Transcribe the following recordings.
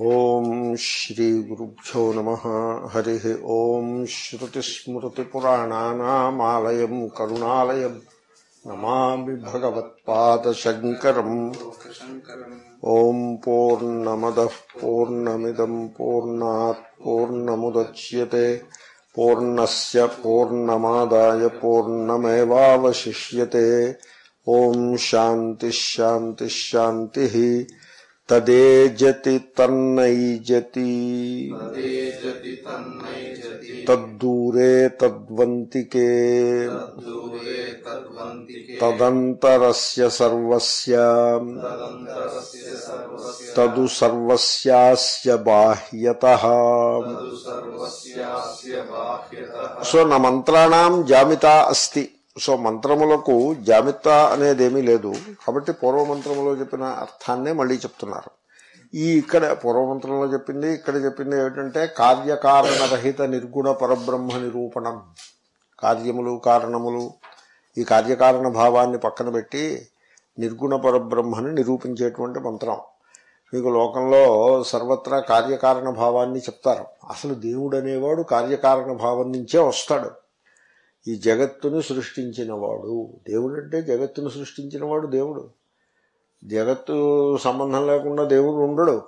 ॐ नम। हरि हरिः ॐ श्रुतिस्मृतिपुराणानामालयम् नमा भगवत्दशंक ओं पूर्णमद, पूर्णमदः पूर्णा पूर्ण मुदच्य पूर्णस्य पूर्णमादाय पूर्णमेवावशिष्यते। ओम शांति शांति शांति శాంతి తదేజతి తన్నైజతి తదేజతి తన్నైజతి తద్దూరే తద్వంతికే తద్దూరే తద్వంతికే తదంతరస్య సర్వస్య తదంతరస్య సర్వస్య తదు సో సో మంత్రములకు జామిత అనేదేమీ లేదు. కాబట్టి పూర్వమంత్రములో చెప్పిన అర్థాన్నే మళ్ళీ చెప్తున్నారు. ఈ ఇక్కడ పూర్వమంత్రంలో చెప్పింది ఇక్కడ చెప్పింది ఏమిటంటే కార్యకారణరహిత నిర్గుణ పరబ్రహ్మ నిరూపణం. కార్యములు కారణములు ఈ కార్యకారణ భావాన్ని పక్కన పెట్టి నిర్గుణ పరబ్రహ్మని నిరూపించేటువంటి మంత్రం. మీకు లోకంలో సర్వత్రా కార్యకారణ భావాన్ని చెప్తారు. అసలు దేవుడు అనేవాడు కార్యకారణ భావం నుంచే వస్తాడు. ఈ జగత్తును సృష్టించినవాడు. దేవుడు అంటే జగత్తును సృష్టించినవాడు దేవుడు. జగత్తు సంబంధం లేకుండా దేవుడు ఉండడు.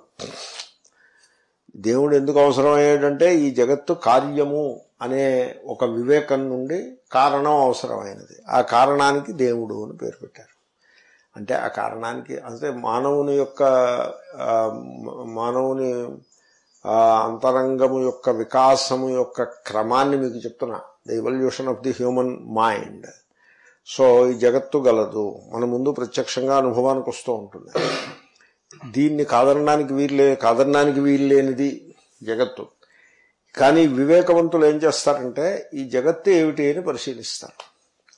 దేవుడు ఎందుకు అవసరమయ్యాడంటే ఈ జగత్తు కార్యము అనే ఒక వివేకం నుండి కారణం అవసరమైనది. ఆ కారణానికి దేవుడు అని పేరు పెట్టారు. అంటే ఆ కారణానికి అంటే మానవుని యొక్క మానవుని అంతరంగము యొక్క వికాసము యొక్క క్రమాన్ని మీకు చెప్తున్నా. The evolution of the human mind so ఈ జగత్తు గలదు. మన ముందు ప్రత్యక్షంగా అనుభవానికి వస్తూ ఉంటుంది. దీన్ని కాదనడానికి వీల్లే కాదనడానికి వీల్లేనిది జగత్తు. కానీ వివేకవంతులు ఏం చేస్తారంటే ఈ జగత్తు ఏమిటి అని పరిశీలిస్తారు.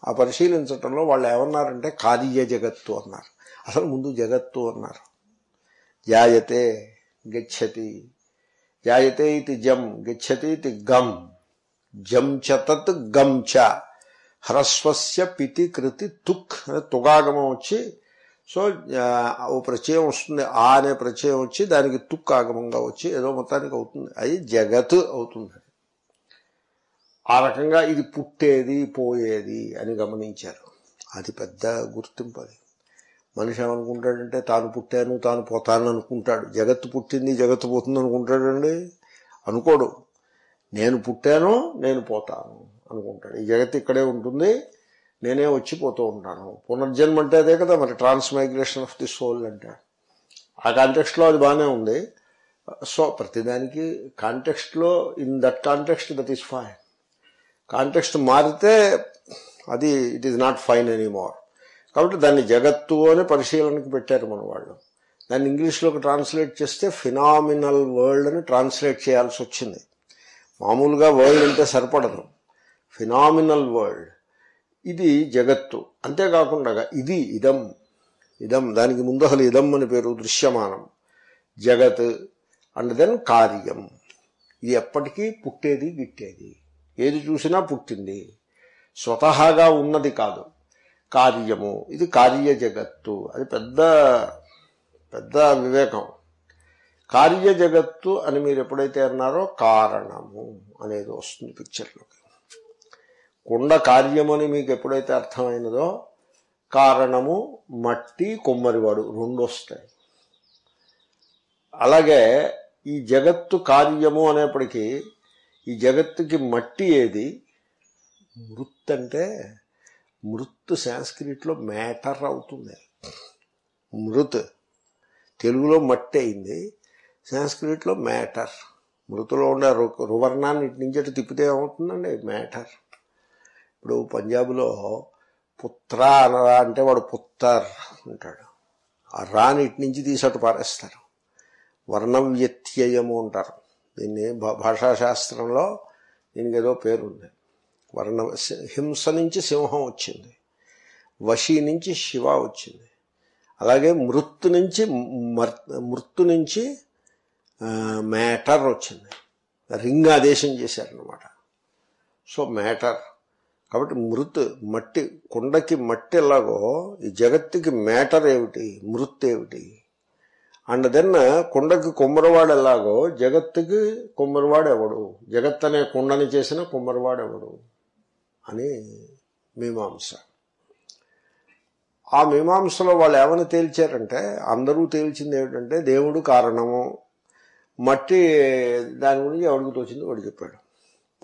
ఆ పరిశీలించటంలో వాళ్ళు ఏమన్నారంటే కార్య జగత్తు అన్నారు. అసలు ముందు జగత్తు అన్నారు. జాయతే గచ్చతి. జాయతే ఇది జం గచ్చతి ఇది గమ్. జంచ తత్ గంచ హ్రస్వస్య పితి కృతి తుక్ తుగాగమం వచ్చి సో ఓ ప్రచయం వస్తుంది. ఆ అనే ప్రచయం వచ్చి దానికి తుక్ ఆగమంగా వచ్చి ఏదో మొత్తానికి అవుతుంది. అది జగత్ అవుతుంది. ఆ రకంగా ఇది పుట్టేది పోయేది అని గమనించారు. అది పెద్ద గుర్తింపు అది. మనిషి ఏమనుకుంటాడంటే తాను పుట్టాను తాను పోతాను అనుకుంటాడు. జగత్తు పుట్టింది జగత్తు పోతుంది అనుకుంటాడండి? అనుకోడు. నేను పుట్టాను నేను పోతాను అనుకుంటాడు. ఈ జగత్ ఇక్కడే ఉంటుంది నేనే వచ్చి పోతూ ఉంటాను. పునర్జన్మ అంటే అదే కదా మరి ట్రాన్స్మైగ్రేషన్ ఆఫ్ ది సోల్ అంటే ఆ కాంటెక్స్ట్లో అది బాగానే ఉంది. సో ప్రతిదానికి కాంటెక్స్ట్లో in that context that is fine context మారితే అది it is not fine anymore కాబట్టి దాన్ని జగత్తు అని పరిశీలనకు పెట్టారు మన వాళ్ళు. దాన్ని ఇంగ్లీష్లోకి ట్రాన్స్లేట్ చేస్తే ఫినామినల్ వరల్డ్ అని ట్రాన్స్లేట్ చేయాల్సి వచ్చింది. మామూలుగా వరల్డ్ అంటే సరిపడదు. ఫినామినల్ వరల్డ్ ఇది జగత్తు. అంతేకాకుండా ఇది ఇదం. ఇదం. దానికి ముందు అసలు ఇదం అని పేరు దృశ్యమానం. జగత్ అండ్ దెన్ కార్యం. ఇది ఎప్పటికీ పుట్టేది గిట్టేది. ఏది చూసినా పుట్టింది. స్వతహాగా ఉన్నది కాదు. కార్యము. ఇది కార్య జగత్తు అది పెద్ద పెద్ద వివేకం. కార్య జగత్తు అని మీరు ఎప్పుడైతే అన్నారో కారణము అనేది వస్తుంది పిక్చర్లోకి. కుండ కార్యము అని మీకు ఎప్పుడైతే అర్థమైనదో కారణము మట్టి కొమ్మరివాడు రెండు వస్తాయి. అలాగే ఈ జగత్తు కార్యము అనేప్పటికీ ఈ జగత్తుకి మట్టి ఏది? మృత్ అంటే మృత్ సాంస్క్రిట్లో మ్యాటర్ అవుతుంది. మృత్ తెలుగులో మట్టి అయింది సాంస్క్రిట్లో మ్యాటర్. మృతులో ఉండే రు- రువర్ణాన్ని ఇటు నుంచి అటు తిప్పితే ఏమవుతుందండి? మ్యాటర్. ఇప్పుడు పంజాబ్లో పుత్ర అనరా అంటే వాడు పుత్తర్ అంటాడు. ఆ రాని ఇటు నుంచి తీసట్టు పారేస్తారు. వర్ణ వ్యత్యయము అంటారు. దీన్ని భాషాశాస్త్రంలో దీనికి ఏదో పేరు ఉంది వర్ణ హింస నుంచి సింహం వచ్చింది. వశీ నుంచి శివ వచ్చింది. అలాగే మృత్తు నుంచి మర్ మృత్తు నుంచి మ్యాటర్ వచ్చింది. రింగ్ ఆదేశం చేశారనమాట సో మ్యాటర్. కాబట్టి మృత్ మట్టి కుండకి మట్టి ఎలాగో ఈ జగత్తుకి మ్యాటర్ ఏమిటి మృత్ ఏమిటి? అండ్ దెన్ కుండకి కుమ్మరివాడు ఎలాగో జగత్తుకి కుమ్మరివాడు ఎవడు? జగత్ అనే కుండని చేసిన కుమ్మరివాడు ఎవడు? అని మీమాంస. ఆ మీమాంసలో వాళ్ళు ఏమని తేల్చారంటే అందరూ తేల్చింది ఏమిటంటే దేవుడు కారణము. మట్టి దాని గురించి ఎవరికి తోచింది వాడు చెప్పాడు.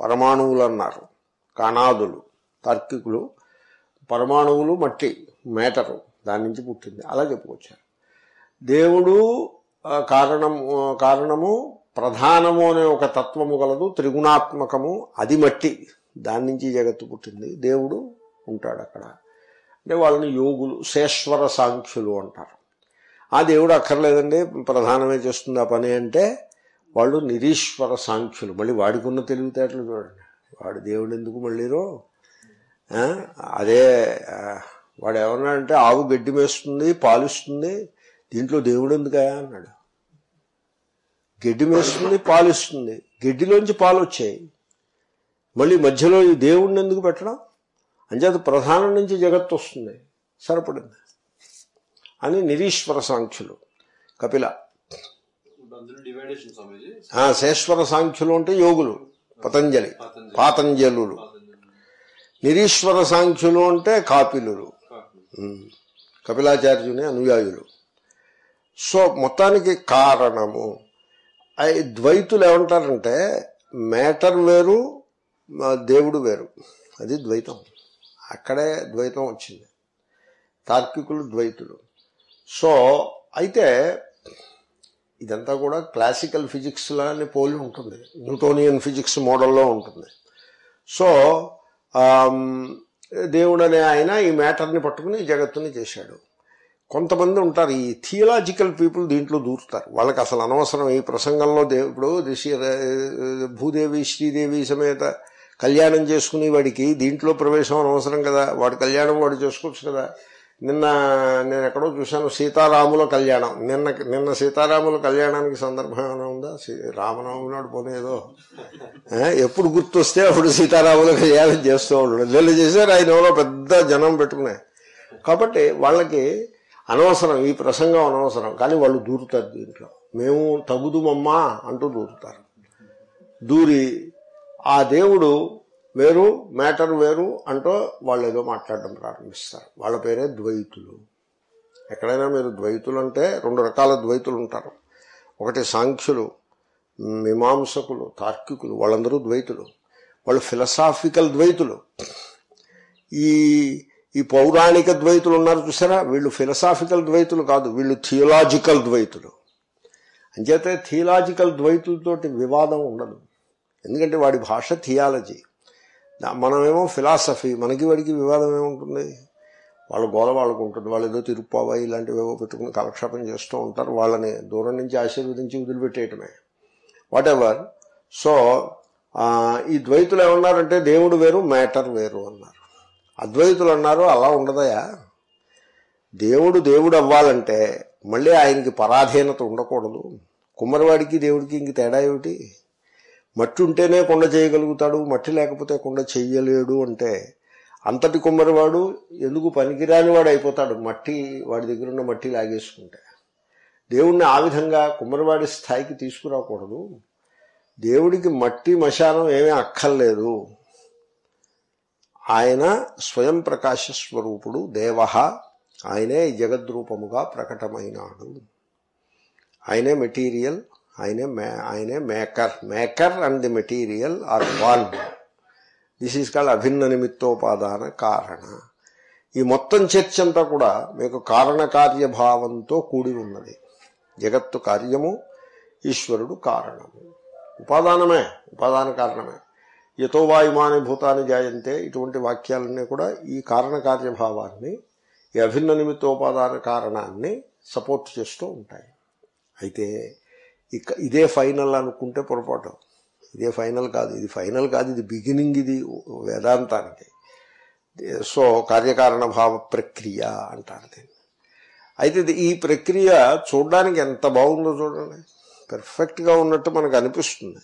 పరమాణువులు అన్నారు కణాదులు తార్కికులు. పరమాణువులు మట్టి మేటరు. దాని నుంచి పుట్టింది. అలా చెప్పుకొచ్చారు. దేవుడు కారణం కారణము కారణము ప్రధానము అనే ఒక తత్వము గలదు త్రిగుణాత్మకము అది మట్టి. దాని నుంచి జగత్తు పుట్టింది. దేవుడు ఉంటాడు అక్కడ. అంటే వాళ్ళని యోగులు శేశ్వర సాంఖ్యులు అంటారు. ఆ దేవుడు అక్కర్లేదండి. ప్రధానమే చేస్తుంది ఆ పని అంటే వాళ్ళు నిరీశ్వర సాంఖ్యులు. మళ్ళీ వాడికున్న తెలివితేటలు చూడండి. వాడు దేవుడు ఎందుకు మళ్ళీరో? అదే వాడు ఏమన్నా అంటే ఆవు గడ్డి మేస్తుంది పాలిస్తుంది దీంట్లో దేవుడు ఎందుకయా అన్నాడు. గడ్డి మేస్తుంది పాలిస్తుంది. గడ్డిలోంచి పాలు వచ్చాయి మళ్ళీ మధ్యలో ఈ దేవుడిని ఎందుకు పెట్టడం? అంచేత ప్రధానం నుంచి జగత్తు వస్తుంది. సరిపడింది. అని నిరీశ్వర సాంఖ్యులు. కపిల అందులో డివైడేషన్ స్వామీజీ ఆ శేశ్వర సాంఖ్యులు అంటే యోగులు పతంజలి పాతంజలులు. నిరీశ్వర సాంఖ్యులు అంటే కాపిలులు. ఉమ్. కపిలాచార్యుని అనుయాయులు. సో మొత్తానికి కారణము ద్వైతులు ఏమంటారంటే మేటర్ వేరు దేవుడు వేరు. అది ద్వైతం. అక్కడే ద్వైతం వచ్చింది. తార్కికులు ద్వైతులు. సో అయితే ఇదంతా కూడా క్లాసికల్ ఫిజిక్స్ లాని పోలి ఉంటుంది. న్యూటోనియన్ ఫిజిక్స్ మోడల్లో ఉంటుంది. సో దేవుడు అనే ఆయన ఈ మ్యాటర్ని పట్టుకుని జగత్తుని చేశాడు. కొంతమంది ఉంటారు ఈ థియలాజికల్ పీపుల్ దీంట్లో దూరుతారు. వాళ్ళకి అసలు అనవసరం. ఈ ప్రసంగంలో దేవుడు రిషి భూదేవి శ్రీదేవి సమేత కళ్యాణం చేసుకునే వాడికి దీంట్లో ప్రవేశం అనవసరం కదా. వాడు కళ్యాణం వాడు చేసుకోవచ్చు కదా. నిన్న నేను ఎక్కడో చూశాను సీతారాముల కళ్యాణం. నిన్న నిన్న సీతారాముల కళ్యాణానికి సందర్భం ఏమైనా ఉందా? రామనవమి నాడు పోనేదో ఎప్పుడు గుర్తొస్తే అప్పుడు సీతారాముల కళ్యాణం చేస్తూ ఉండడు వీళ్ళు చేశారు ఆయన ఎవరో పెద్ద జనం పెట్టుకున్నాయి కాబట్టి వాళ్ళకి అనవసరం ఈ ప్రసంగం అనవసరం. కానీ వాళ్ళు దూరుతారు దీంట్లో. మేము తగుదుమమ్మా అంటూ దూరుతారు. దూరి ఆ దేవుడు వేరు మ్యాటర్ వేరు అంటూ వాళ్ళు ఏదో మాట్లాడడం ప్రారంభిస్తారు. వాళ్ళ పేరే ద్వైతులు. ఎక్కడైనా మీరు ద్వైతులు అంటే రెండు రకాల ద్వైతులు ఉంటారు. ఒకటి సాంఖ్యులు మీమాంసకులు తార్కికులు వాళ్ళందరూ ద్వైతులు. వాళ్ళు ఫిలసాఫికల్ ద్వైతులు. ఈ ఈ పౌరాణిక ద్వైతులు ఉన్నారు చూసారా? వీళ్ళు ఫిలసాఫికల్ ద్వైతులు కాదు వీళ్ళు థియలాజికల్ ద్వైతులు. అంచేతే థియలాజికల్ ద్వైతులతోటి వివాదం ఉండదు. ఎందుకంటే వాడి భాష థియాలజీ. మనమేమో ఫిలాసఫీ మనకి వాడికి వివాదం ఏముంటుంది? వాళ్ళ గోల వాళ్ళకు ఉంటుంది. వాళ్ళు ఏదో తిరుప్పావా ఇలాంటివి ఏవో పెట్టుకుని కాలక్షేపం చేస్తూ ఉంటారు. వాళ్ళని దూరం నుంచి ఆశీర్వదించి వదిలిపెట్టేయటమే. వాట్ ఎవర్ సో ఈ ద్వైతులు ఏమన్నారంటే దేవుడు వేరు మ్యాటర్ వేరు అన్నారు. అద్వైతులు అన్నారు అలా ఉండదయా? దేవుడు దేవుడు అవ్వాలంటే మళ్ళీ ఆయనకి పరాధీనత ఉండకూడదు. కుమ్మరివాడికి దేవుడికి ఇంక తేడా ఏమిటి? మట్టి ఉంటేనే కొండ చేయగలుగుతాడు మట్టి లేకపోతే కొండ చెయ్యలేడు అంటే అంతటి కుమ్మరివాడు ఎందుకు పనికిరాని వాడు అయిపోతాడు? మట్టి వాడి దగ్గర ఉన్న మట్టి లాగేసుకుంటే. దేవుణ్ణి ఆ విధంగా కుమ్మరివాడి స్థాయికి తీసుకురాకూడదు. దేవుడికి మట్టి మశానం ఏమీ అక్కర్లేదు. ఆయన స్వయం ప్రకాశ స్వరూపుడు దేవ ఆయనే జగద్రూపముగా ప్రకటమైనాడు. ఆయనే మెటీరియల్. ఆయనే మే ఆయనే maker. Maker and the material are one. This is called అభిన్న నిమిత్తోపాదాన కారణ. ఈ మొత్తం చర్చ అంతా కూడా మీకు కారణకార్యభావంతో కూడి ఉన్నది. జగత్తు కార్యము ఈశ్వరుడు కారణము. ఉపాదానమే ఉపాదాన కారణమే. యతో వాయుమాని భూతాన్ని జాయంతే ఇటువంటి వాక్యాలన్నీ కూడా ఈ కారణకార్యభావాన్ని ఈ అభిన్న నిమిత్తోపాదాన కారణాన్ని సపోర్ట్ చేస్తూ ఉంటాయి. అయితే ఇదే ఫైనల్ అనుకుంటే పొరపాటు. ఇదే ఫైనల్ కాదు. ఇది ఫైనల్ కాదు. ఇది బిగినింగ్ ఇది వేదాంతానికి. సో కార్యకారణ భావ ప్రక్రియ అంటారు దీన్ని. అయితే ఇది ఈ ప్రక్రియ చూడడానికి ఎంత బాగుందో చూడండి. పెర్ఫెక్ట్గా ఉన్నట్టు మనకు అనిపిస్తుంది.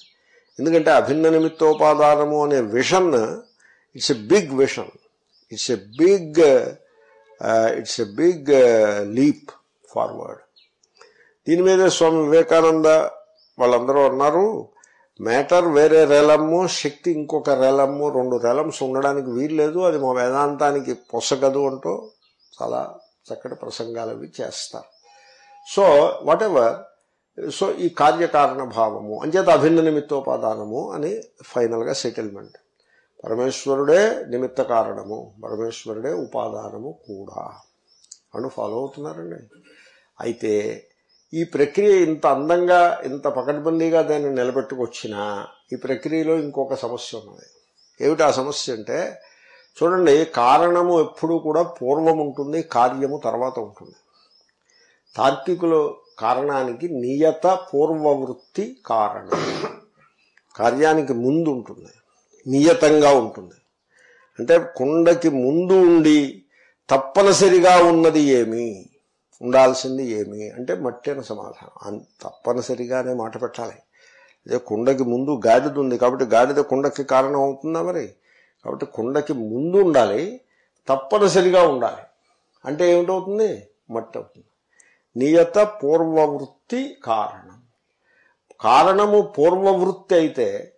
ఎందుకంటే అభిన్న నిమిత్తోపాదానము అనే vision it's a big vision it's a big it's a big leap forward దీని మీదే స్వామి వివేకానంద వాళ్ళందరూ అన్నారు మ్యాటర్ వేరే రెలము శక్తి ఇంకొక రెలము రెండు రెలమ్స్ ఉండడానికి వీల్లేదు. అది మా వేదాంతానికి పొసగదు అంటూ చాలా చక్కటి ప్రసంగాలు అవి చేస్తారు. సో వాట్ ఎవర్ సో ఈ కార్యకారణ భావము అంచేత అభిన్న నిమిత్తోపాదానము అని ఫైనల్గా సెటిల్మెంట్ పరమేశ్వరుడే నిమిత్త కారణము పరమేశ్వరుడే ఉపాదానము కూడా. అని ఫాలో అవుతున్నారండి. అయితే ఈ ప్రక్రియ ఇంత అందంగా ఇంత పకడ్బందీగా దాన్ని నిలబెట్టుకొచ్చినా ఈ ప్రక్రియలో ఇంకొక సమస్య ఉన్నది. ఏమిటి ఆ సమస్య అంటే చూడండి కారణము ఎప్పుడూ కూడా పూర్వం ఉంటుంది కార్యము తర్వాత ఉంటుంది. తార్కికులు కారణానికి నియత పూర్వవృత్తి కారణం. కార్యానికి ముందు ఉంటుంది నియతంగా ఉంటుంది. అంటే కుండకి ముందు ఉండి తప్పనిసరిగా ఉన్నది ఏమి? ఉండాల్సింది ఏమి అంటే మట్టి అని సమాధానం. తప్పనిసరిగానే మాట పెట్టాలి. అదే కుండకి ముందు గాడిద ఉంది కాబట్టి గాడిద కుండకి కారణం అవుతుందా మరి? కాబట్టి కుండకి ముందు ఉండాలి తప్పనిసరిగా ఉండాలి. అంటే ఏమిటవుతుంది? మట్టి అవుతుంది. నియత పూర్వవృత్తి కారణం. కారణము పూర్వవృత్తి అయితే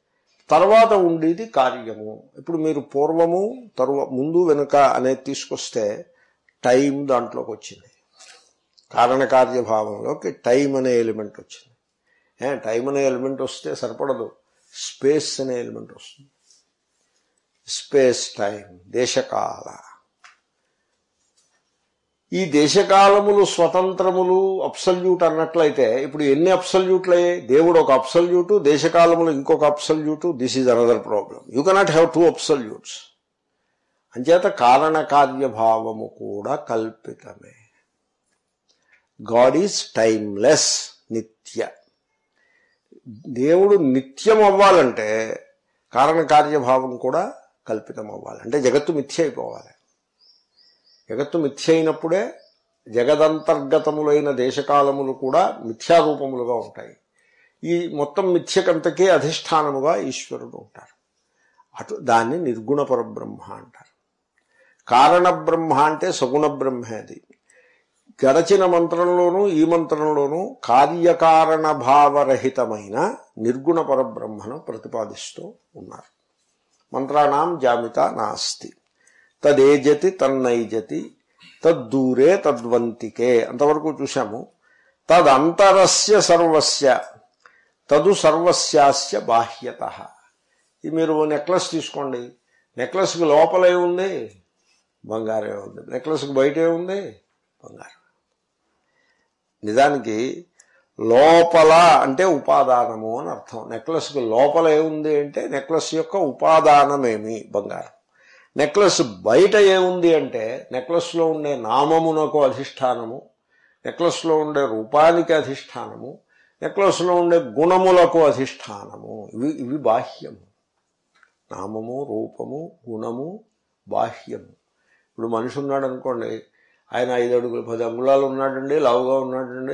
తర్వాత ఉండేది కార్యము. ఇప్పుడు మీరు పూర్వము తరువా ముందు వెనుక అనేది తీసుకొస్తే టైం దాంట్లోకి వచ్చింది. కారణకార్యభావంలోకి టైం అనే ఎలిమెంట్ వచ్చింది. ఏ టైం అనే ఎలిమెంట్ వస్తే సరిపడదు. స్పేస్ అనే ఎలిమెంట్ వస్తుంది. స్పేస్ టైం దేశకాల. ఈ దేశకాలములు స్వతంత్రములు అప్సల్యూట్ అన్నట్లయితే ఇప్పుడు ఎన్ని అప్సల్యూట్లు అయ్యాయి దేవుడు ఒక అప్సల్యూటు దేశకాలములు ఇంకొక absolute this is another problem. You cannot have two absolutes అంచేత కారణకార్యభావము కూడా కల్పితమే. గాడ్ ఈజ్ టైమ్లెస్ నిత్య దేవుడు నిత్యం అవ్వాలంటే కారణకార్యభావం కూడా కల్పితం అవ్వాలి అంటే జగత్తు మిథ్య అయిపోవాలి జగత్తు మిథ్య అయినప్పుడే జగదంతర్గతములైన దేశకాలములు కూడా మిథ్యారూపములుగా ఉంటాయి. ఈ మొత్తం మిథ్యకంతకే అధిష్టానముగా ఈశ్వరుడు ఉంటారు అటు దాన్ని నిర్గుణ పరబ్రహ్మ అంటారు. కారణ బ్రహ్మ అంటే సగుణ బ్రహ్మే అది. గడచిన మంత్రంలోనూ ఈ మంత్రంలోనూ కార్యకారణ భావరహితమైన నిర్గుణ పరబ్రహ్మను ప్రతిపాదిస్తూ ఉన్నారు. మంత్రాణం జామిత నాస్తి. తదేజతి తన్నైజతి తద్దూరే తద్వంతికే. అంతవరకు చూశాము. తదంతరస్య సర్వస్య తదు సర్వస్యాస్య బాహ్యత. ఇది మీరు నెక్లెస్ తీసుకోండి. నెక్లెస్కి లోపలే ఉంది. బంగారే ఉంది. నెక్లెస్కి బయటే ఉంది. బంగారం నిజానికి లోపల అంటే ఉపాదానము అని అర్థం. నెక్లెస్కి లోపల ఏముంది అంటే నెక్లెస్ యొక్క ఉపాదానమేమి? బంగారం. నెక్లెస్ బయట ఏముంది అంటే నెక్లెస్లో ఉండే నామమునకు అధిష్టానము నెక్లెస్లో ఉండే రూపానికి అధిష్టానము నెక్లెస్లో ఉండే గుణములకు అధిష్టానము. ఇవి ఇవి బాహ్యము. నామము రూపము గుణము బాహ్యము. ఇప్పుడు మనిషి ఉన్నాడు అనుకోండి ఆయన ఐదు అడుగులు పది అంగుళాలు ఉన్నాడండి లావుగా ఉన్నాడండి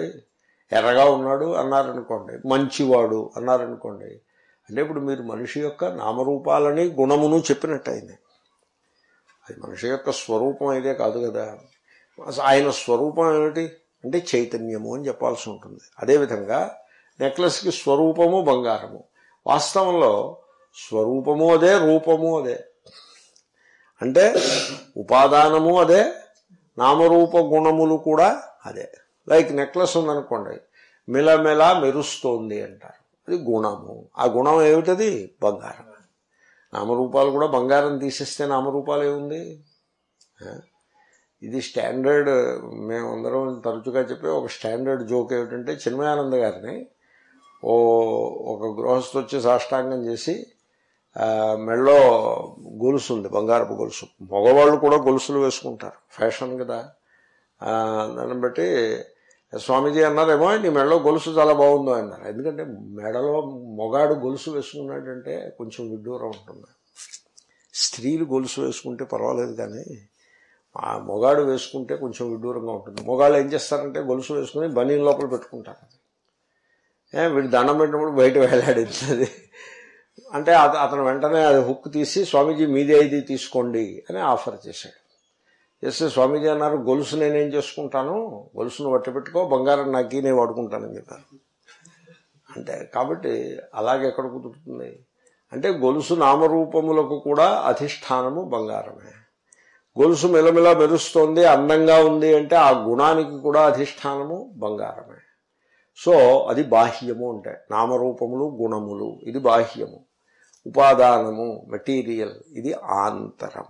ఎర్రగా ఉన్నాడు అన్నారనుకోండి మంచివాడు అన్నారనుకోండి అంటే ఇప్పుడు మీరు మనిషి యొక్క నామరూపాలని గుణమును చెప్పినట్టయింది. అది మనిషి యొక్క స్వరూపం అయితే కాదు కదా. ఆయన స్వరూపం ఏమిటి? అంటే చైతన్యము అని చెప్పాల్సి ఉంటుంది. అదేవిధంగా నెక్లెస్కి స్వరూపము బంగారము. వాస్తవంలో స్వరూపము అదే రూపము అదే. అంటే ఉపాదానము అదే నామరూప గుణములు కూడా అదే. లైక్ నెక్లెస్ ఉందనుకోండి మిలమిల మెరుస్తోంది అంటారు. అది గుణము. ఆ గుణం ఏమిటది? బంగారం. నామరూపాలు కూడా బంగారం తీసేస్తే నామరూపాలు ఏముంది? ఇది స్టాండర్డ్ మేమందరం తరచుగా చెప్పే ఒక స్టాండర్డ్ జోక్ ఏమిటంటే చిన్మయానంద గారిని ఓ ఒక గృహస్థొచ్చి సాష్టాంగం చేసి మెళ్ళో గొలుసు ఉంది బంగారపు గొలుసు. మగవాళ్ళు కూడా గొలుసులు వేసుకుంటారు. ఫ్యాషన్ కదా. దాన్ని బట్టి స్వామీజీ అన్నారేమో నీ మెడలో గొలుసు చాలా బాగుందో అన్నారు. ఎందుకంటే మెడలో మొగాడు గొలుసు వేసుకున్నాడంటే కొంచెం విడ్డూరం ఉంటుంది. స్త్రీలు గొలుసు వేసుకుంటే పర్వాలేదు కానీ ఆ మొగాడు వేసుకుంటే కొంచెం విడ్డూరంగా ఉంటుంది. మొగాళ్ళు ఏం చేస్తారంటే గొలుసు వేసుకుని బనీ లోపల పెట్టుకుంటారు. వీడు దండం పెట్టినప్పుడు బయట వేలాడింది అంటే అత- అతను వెంటనే అది హుక్ తీసి స్వామీజీ మీదే ఇది తీసుకోండి అని ఆఫర్ చేశాడు. ఎస్ స్వామీజీ అన్నారు గొలుసు నేనేం చేసుకుంటాను? గొలుసును వట్టి పెట్టుకో బంగారం నాకి నేను వాడుకుంటానని చెప్పారు. అంటే కాబట్టి అలాగే ఎక్కడ కుదురుతుంది? అంటే గొలుసు నామరూపములకు కూడా అధిష్టానము బంగారమే. గొలుసు మెలమెల మెరుస్తోంది అందంగా ఉంది అంటే ఆ గుణానికి కూడా అధిష్టానము బంగారమే. సో అది బాహ్యము అంటే నామరూపములు గుణములు. ఇది బాహ్యము. ఉపాదానము మెటీరియల్. ఇది ఆంతరం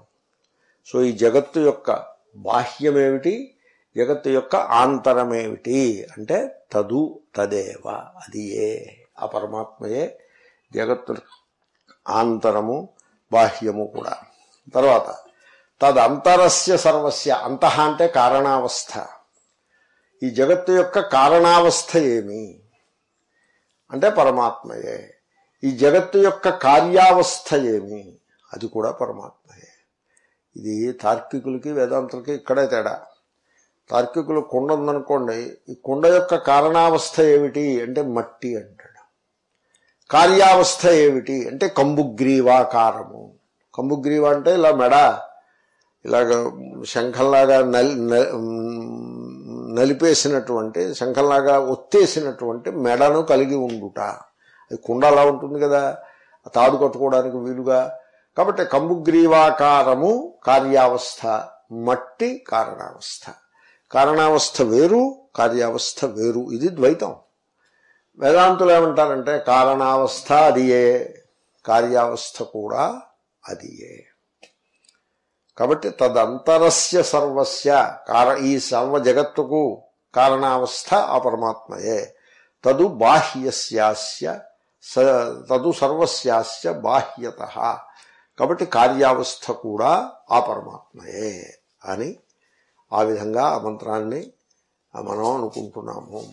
సో ఈ జగత్తు యొక్క బాహ్యమేమిటి? జగత్తు యొక్క ఆంతరమేమిటి? అంటే తదు తదేవ. అది ఏ? ఆ పరమాత్మయే జగత్తు ఆంతరము బాహ్యము కూడా. తర్వాత తదంతరస్య సర్వస్య. అంతః అంటే కారణావస్థ. ఈ జగత్తు యొక్క కారణావస్థ ఏమి? అంటే పరమాత్మయే. ఈ జగత్తు యొక్క కార్యావస్థ ఏమి? అది కూడా పరమాత్మయే. ఇది తార్కికులకి వేదాంతులకి ఇక్కడే తేడా. తార్కికులు కుండ ఉందనుకోండి ఈ కుండ యొక్క కారణావస్థ ఏమిటి? అంటే మట్టి అంటాడు. కార్యావస్థ ఏమిటి? అంటే కంబుగ్రీవాకారము. కంబుగ్రీవ అంటే ఇలా మెడ ఇలాగ శంఖంలాగా నల్ నలిపేసినటువంటి శంఖంలాగా ఒత్తేసినటువంటి మెడను కలిగి ఉండుట. అది కుండ అలా ఉంటుంది కదా తాడు కట్టుకోవడానికి వీలుగా. కాబట్టి కంబుగ్రీవాకారము కార్యావస్థ మట్టి కారణావస్థ. కారణావస్థ వేరు కార్యావస్థ వేరు. ఇది ద్వైతం. వేదాంతులు ఏమంటారంటే కారణావస్థ అదియే కార్యావస్థ కూడా అదియే. కాబట్టి తదంతరస్య సర్వస్య కార ఈ సర్వ జగత్తుకు కారణావస్థ ఆ పరమాత్మయే తదు బాహ్యస్యాస్య తదు సర్వస్యాస్య బాహ్యత. కాబట్టి కార్యావస్థ కూడా ఆ పరమాత్మయే అని ఆ విధంగా ఆ మంత్రాన్ని మనం అనుకుంటున్నాము.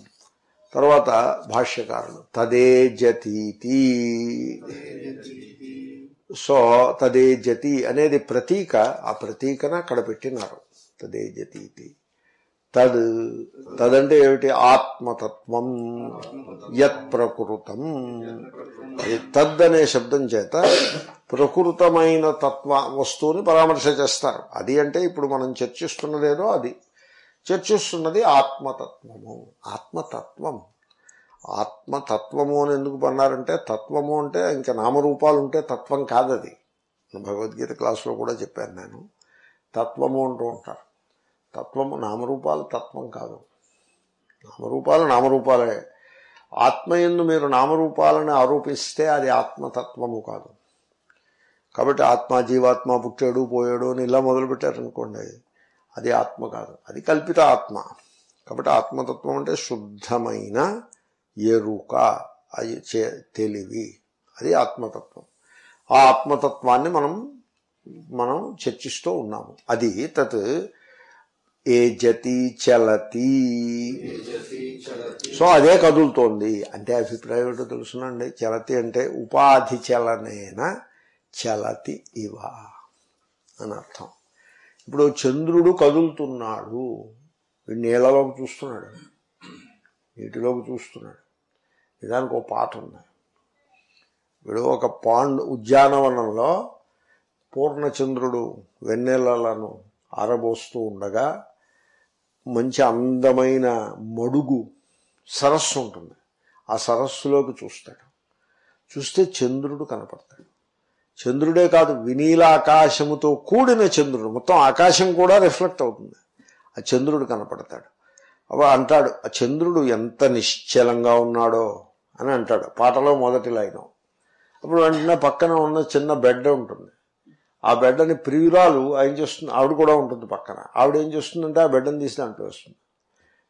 తర్వాత భాష్యకారులు తదే జతీతి సో తదే జతి అనేది ప్రతీక ఆ ప్రతీకన అక్కడ పెట్టినారు తదే జతీతి తద్ తదంటే ఏమిటి? ఆత్మతత్వం యత్ ప్రకృతం. తద్ అనే శబ్దం చేత ప్రకృతమైన తత్వ వస్తువుని పరామర్శ చేస్తారు. అది అంటే ఇప్పుడు మనం చర్చిస్తున్నదేదో అది. చర్చిస్తున్నది ఆత్మతత్వము. ఆత్మతత్వం. ఆత్మతత్వము అని ఎందుకు అన్నారంటే తత్వము అంటే ఇంకా నామరూపాలు ఉంటే తత్వం కాదది. భగవద్గీత క్లాసులో కూడా చెప్పాను నేను. తత్వము అంటూ ఉంటారు. తత్వము నామరూపాలు తత్వం కాదు. నామరూపాలు నామరూపాలే. ఆత్మయందు మీరు నామరూపాలను ఆరోపిస్తే అది ఆత్మతత్వము కాదు. కాబట్టి ఆత్మ జీవాత్మ పుట్టాడు పోయాడు అని ఇలా మొదలుపెట్టారనుకోండి అది ఆత్మ కాదు. అది కల్పిత ఆత్మ. కాబట్టి ఆత్మతత్వం అంటే శుద్ధమైన ఎరుక అది చే- తెలివి. అది ఆత్మతత్వం. ఆ ఆత్మతత్వాన్ని మనం మనం చర్చిస్తూ ఉన్నాము. అది తత్ ఏ జతి చలతి. సో అదే కదులుతోంది. అంటే అభిప్రాయం ఏంటో తెలుసునండి. చలతి అంటే ఉపాధి చలనేన చలతి ఇవ అని అర్థం. ఇప్పుడు చంద్రుడు కదులుతున్నాడు. నీళ్ళలోకి చూస్తున్నాడు. నీటిలోకి చూస్తున్నాడు. నిజానికి ఒక పాట ఉంది. వీడు ఒక పాండ్ ఉద్యానవనంలో పూర్ణచంద్రుడు వెన్నెలలను ఆరబోస్తూ ఉండగా మంచి అందమైన మడుగు సరస్సు ఉంటుంది. ఆ సరస్సులోకి చూస్తాడు. చూస్తే చంద్రుడు కనపడతాడు. చంద్రుడే కాదు వినీల ఆకాశముతో కూడిన చంద్రుడు. మొత్తం ఆకాశం కూడా రిఫ్లెక్ట్ అవుతుంది. ఆ చంద్రుడు కనపడతాడు. అవ అంటాడు ఆ చంద్రుడు ఎంత నిశ్చలంగా ఉన్నాడో అని అంటాడు. పాటలో మొదటి లైన్. అప్పుడు వెంటనే పక్కన ఉన్న చిన్న బెడ్ ఉంటుంది. ఆ బెడ్డని ప్రియురాలు ఏం చేస్తుంది? ఆవిడ కూడా ఉంటుంది పక్కన. ఆవిడ ఏం చేస్తుందంటే ఆ బెడ్డని తీసి దాంట్లో వేస్తుంది.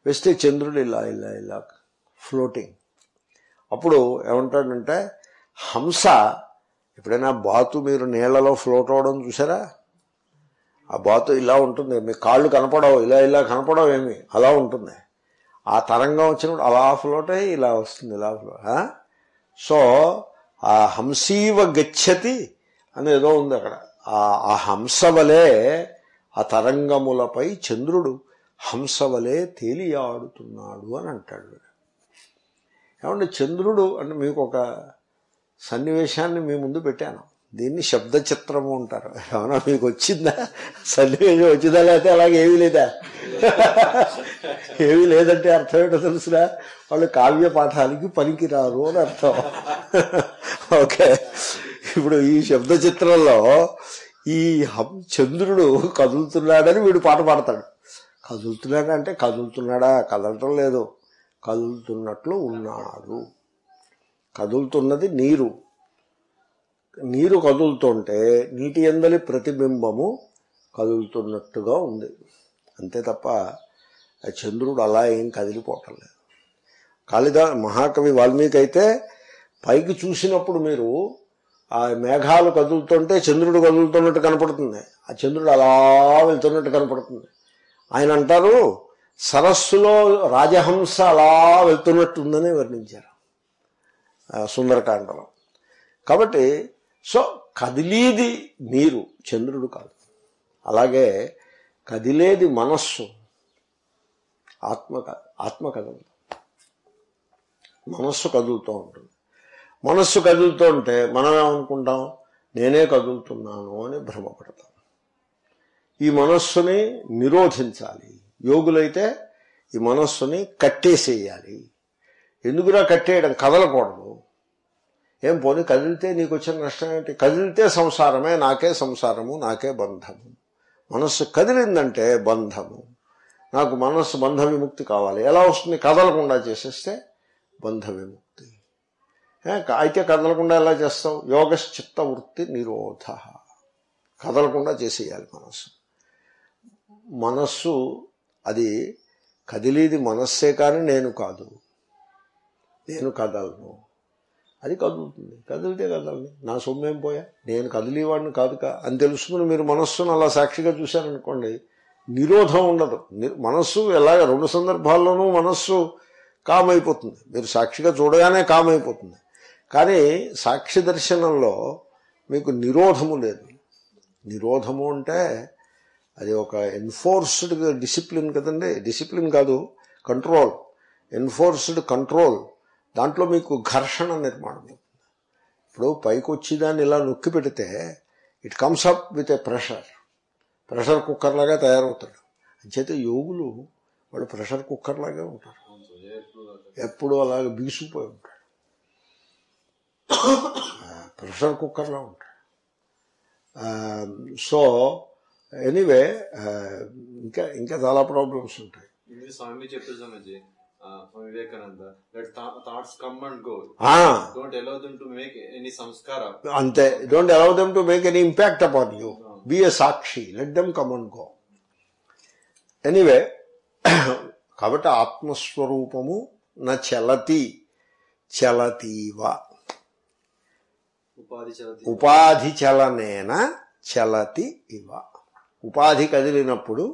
వేస్తే చంద్రుడు ఇలా ఇలా ఇలా ఫ్లోటింగ్ అప్పుడు ఏమంటాడంటే హంస ఎప్పుడైనా బాతు మీరు నీళ్ళలో ఫ్లోట్ అవడం చూసారా? ఆ బాతు ఇలా ఉంటుంది. మీ కాళ్ళు కనపడవు. ఇలా ఇలా కనపడవు ఏమి. అలా ఉంటుంది. ఆ తరంగం వచ్చినప్పుడు అలా ఫ్లోట్ అయ్యి ఇలా వస్తుంది ఇలా ఫ్లోట్ సో ఆ హంసీవ గచ్చతి అని ఏదో ఉంది అక్కడ. ఆ హంసవలే ఆ తరంగములపై చంద్రుడు హంసవలే తేలియాడుతున్నాడు అని అంటాడు ఏమంటే చంద్రుడు అంటే మీకు ఒక సన్నివేశాన్ని మీ ముందు పెట్టాను. దీన్ని శబ్దచిత్రము అంటారు. ఏమన్నా మీకు వచ్చిందా? సన్నివేశం వచ్చిందా లేకపోతే అలాగే ఏమీ లేదా? ఏమీ లేదంటే అర్థం ఏంటో తెలుసురా వాళ్ళు కావ్య పాఠాలకి పనికిరారు అని అర్థం. ఓకే. ఇప్పుడు ఈ శబ్ద చిత్రంలో ఈ చంద్రుడు కదులుతున్నాడని వీడు పాట పాడతాడు. కదులుతున్నాడంటే కదులుతున్నాడా? కదలటం లేదు. కదులుతున్నట్లు ఉన్నాడు. కదులుతున్నది నీరు. నీరు కదులుతుంటే నీటి ఎందలి ప్రతిబింబము కదులుతున్నట్టుగా ఉంది. అంతే తప్ప ఆ చంద్రుడు అలా ఏం కదిలిపోవటం లేదు. కాళిదా మహాకవి వాల్మీకి అయితే పైకి చూసినప్పుడు మీరు ఆ మేఘాలు కదులుతుంటే చంద్రుడు కదులుతున్నట్టు కనపడుతుంది. ఆ చంద్రుడు అలా వెళ్తున్నట్టు కనపడుతుంది. ఆయన అంటారు సరస్సులో రాజహంస అలా వెళ్తున్నట్టుందని వర్ణించారు. సుందరకాండలో. కాబట్టి సో కదిలీది నీరు చంద్రుడు కాదు. అలాగే కదిలేది మనస్సు ఆత్మ కాదు ఆత్మ కదలదు. మనస్సు కదులుతూ ఉంటుంది. మనస్సు కదులుతూ ఉంటే మనం ఏమనుకుంటాం? నేనే కదులుతున్నాను అని భ్రమపడతాం. ఈ మనస్సుని నిరోధించాలి. యోగులైతే ఈ మనస్సుని కట్టేసేయాలి. ఎందుకురా కట్టేయడం? కదలకూడదు. ఏం పోనీ కదిలితే నీకు వచ్చిన నష్టం ఏంటి? కదిలితే సంసారమే నాకే సంసారము నాకే బంధము. మనస్సు కదిలిందంటే బంధము. నాకు మనస్సు బంధ విముక్తి కావాలి. ఎలా వస్తుంది? కదలకుండా చేసేస్తే బంధ విముక్తి. అయితే కదలకుండా ఎలా చేస్తావు? యోగశ్చిత్త వృత్తి నిరోధ. కదలకుండా చేసేయాలి మనస్సు. మనస్సు అది కదిలేది మనస్సే కానీ నేను కాదు. నేను కదలను. అది కదులుతుంది. కదిలితే కదలని నా సొమ్మేం పోయా? నేను కదిలేవాడిని కాదు కా అని తెలుసుకుని మీరు మనస్సును అలా సాక్షిగా చూశారనుకోండి నిరోధం ఉండదు. మనస్సు ఎలాగ రెండు సందర్భాల్లోనూ మనస్సు కామ్ అయిపోతుంది మీరు సాక్షిగా చూడగానే కామ్ అయిపోతుంది కానీ సాక్షి దర్శనంలో మీకు నిరోధము లేదు. నిరోధము అంటే అది ఒక ఎన్ఫోర్స్డ్ డిసిప్లిన్ కదండి. డిసిప్లిన్ కాదు కంట్రోల్. Enforced control. దాంట్లో మీకు ఘర్షణ నిర్మాణం అవుతుంది ఇప్పుడు పైకి వచ్చి దాన్ని ఇలా నొక్కి పెడితే it comes up with a pressure pressure cooker లాగా తయారవుతాడు. అంచేత యోగులు వాళ్ళు ప్రెషర్ కుక్కర్ లాగే ఉంటారు. ఎప్పుడు అలాగే బిగుసిపోయి ఉంటాడు. ప్రెషర్ కుక్కర్లా ఉంటాడు. Um, సో ఎనీవే uh, ఇంకా ఇంకా చాలా ప్రాబ్లమ్స్ ఉంటాయి. స్వామి చెప్పేసాం అంతే. Don't allow them to make any impact upon you be a sakshi. Let them come and go anyway కాబట్టి ఆత్మస్వరూపము నా చలతి చలతీవ. ఉపాధి చలతి ఉపాధి చలనేన చలతి ఇవ. ఉపాధి కదిలినప్పుడు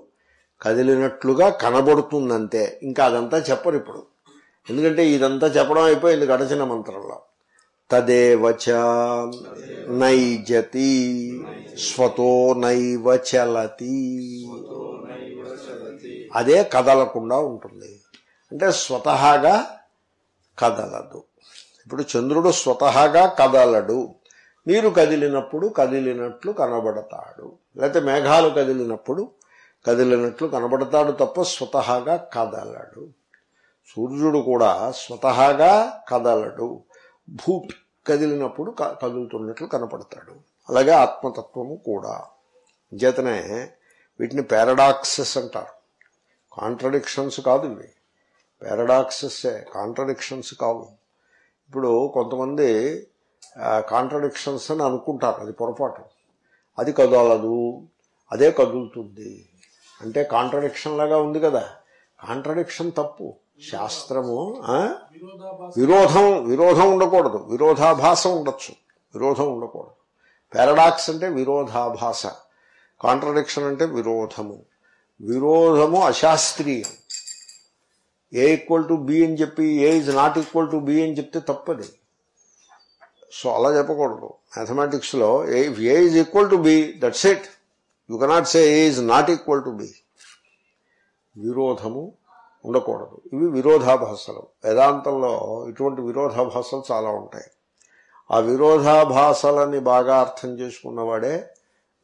కదిలినట్లుగా కనబడుతుందంతే. ఇంకా అదంతా చెప్పరు ఇప్పుడు. ఎందుకంటే ఇదంతా చెప్పడం అయిపోయింది గడచిన మంత్రంలో. తదేవచ నైజతి స్వతో నైవ చలతి. అదే కదలకుండా ఉంటుంది. అంటే స్వతహాగా కదలదు. ఇప్పుడు చంద్రుడు స్వతహాగా కదలడు. నీరు కదిలినప్పుడు కదిలినట్లు కనబడతాడు. లేకపోతే మేఘాలు కదిలినప్పుడు కదిలినట్లు కనబడతాడు తప్ప స్వతహాగా కదలడు. సూర్యుడు కూడా స్వతహాగా కదలడు. భూ కదిలినప్పుడు క- కదులుతున్నట్లు కనపడతాడు. అలాగే ఆత్మతత్వము కూడా. చేతనే వీటిని పారాడాక్సెస్ అంటారు. కాంట్రడిక్షన్స్ కాదు ఇవి. పారాడాక్సెస్ కాంట్రడిక్షన్స్ కావు. ఇప్పుడు కొంతమంది కాంట్రడిక్షన్స్ అని అనుకుంటారు. అది పొరపాటు. అది కదలదు అదే కదులుతుంది. అంటే కాంట్రడిక్షన్ లాగా ఉంది కదా. కాంట్రడిక్షన్ తప్పు. శాస్త్రము విరోధం విరోధం ఉండకూడదు. విరోధాభాస ఉండొచ్చు. విరోధం ఉండకూడదు. పారాడాక్స్ అంటే విరోధాభాస. కాంట్రడిక్షన్ అంటే విరోధము. విరోధము అశాస్త్రీయం. ఏ ఈక్వల్ టు బి అని చెప్పి A is not equal to B అని చెప్తే తప్పది. సో అలా చెప్పకూడదు. మ్యాథమెటిక్స్లో A A is equal to B that's it you cannot say is not equal to B విరోధము ఉండకూడదు. ఇవి విరోధాభాసలు. వేదాంతంలో ఇటువంటి విరోధాభాసలు చాలా ఉంటాయి. ఆ విరోధాభాసలని బాగా అర్థం చేసుకున్నవాడే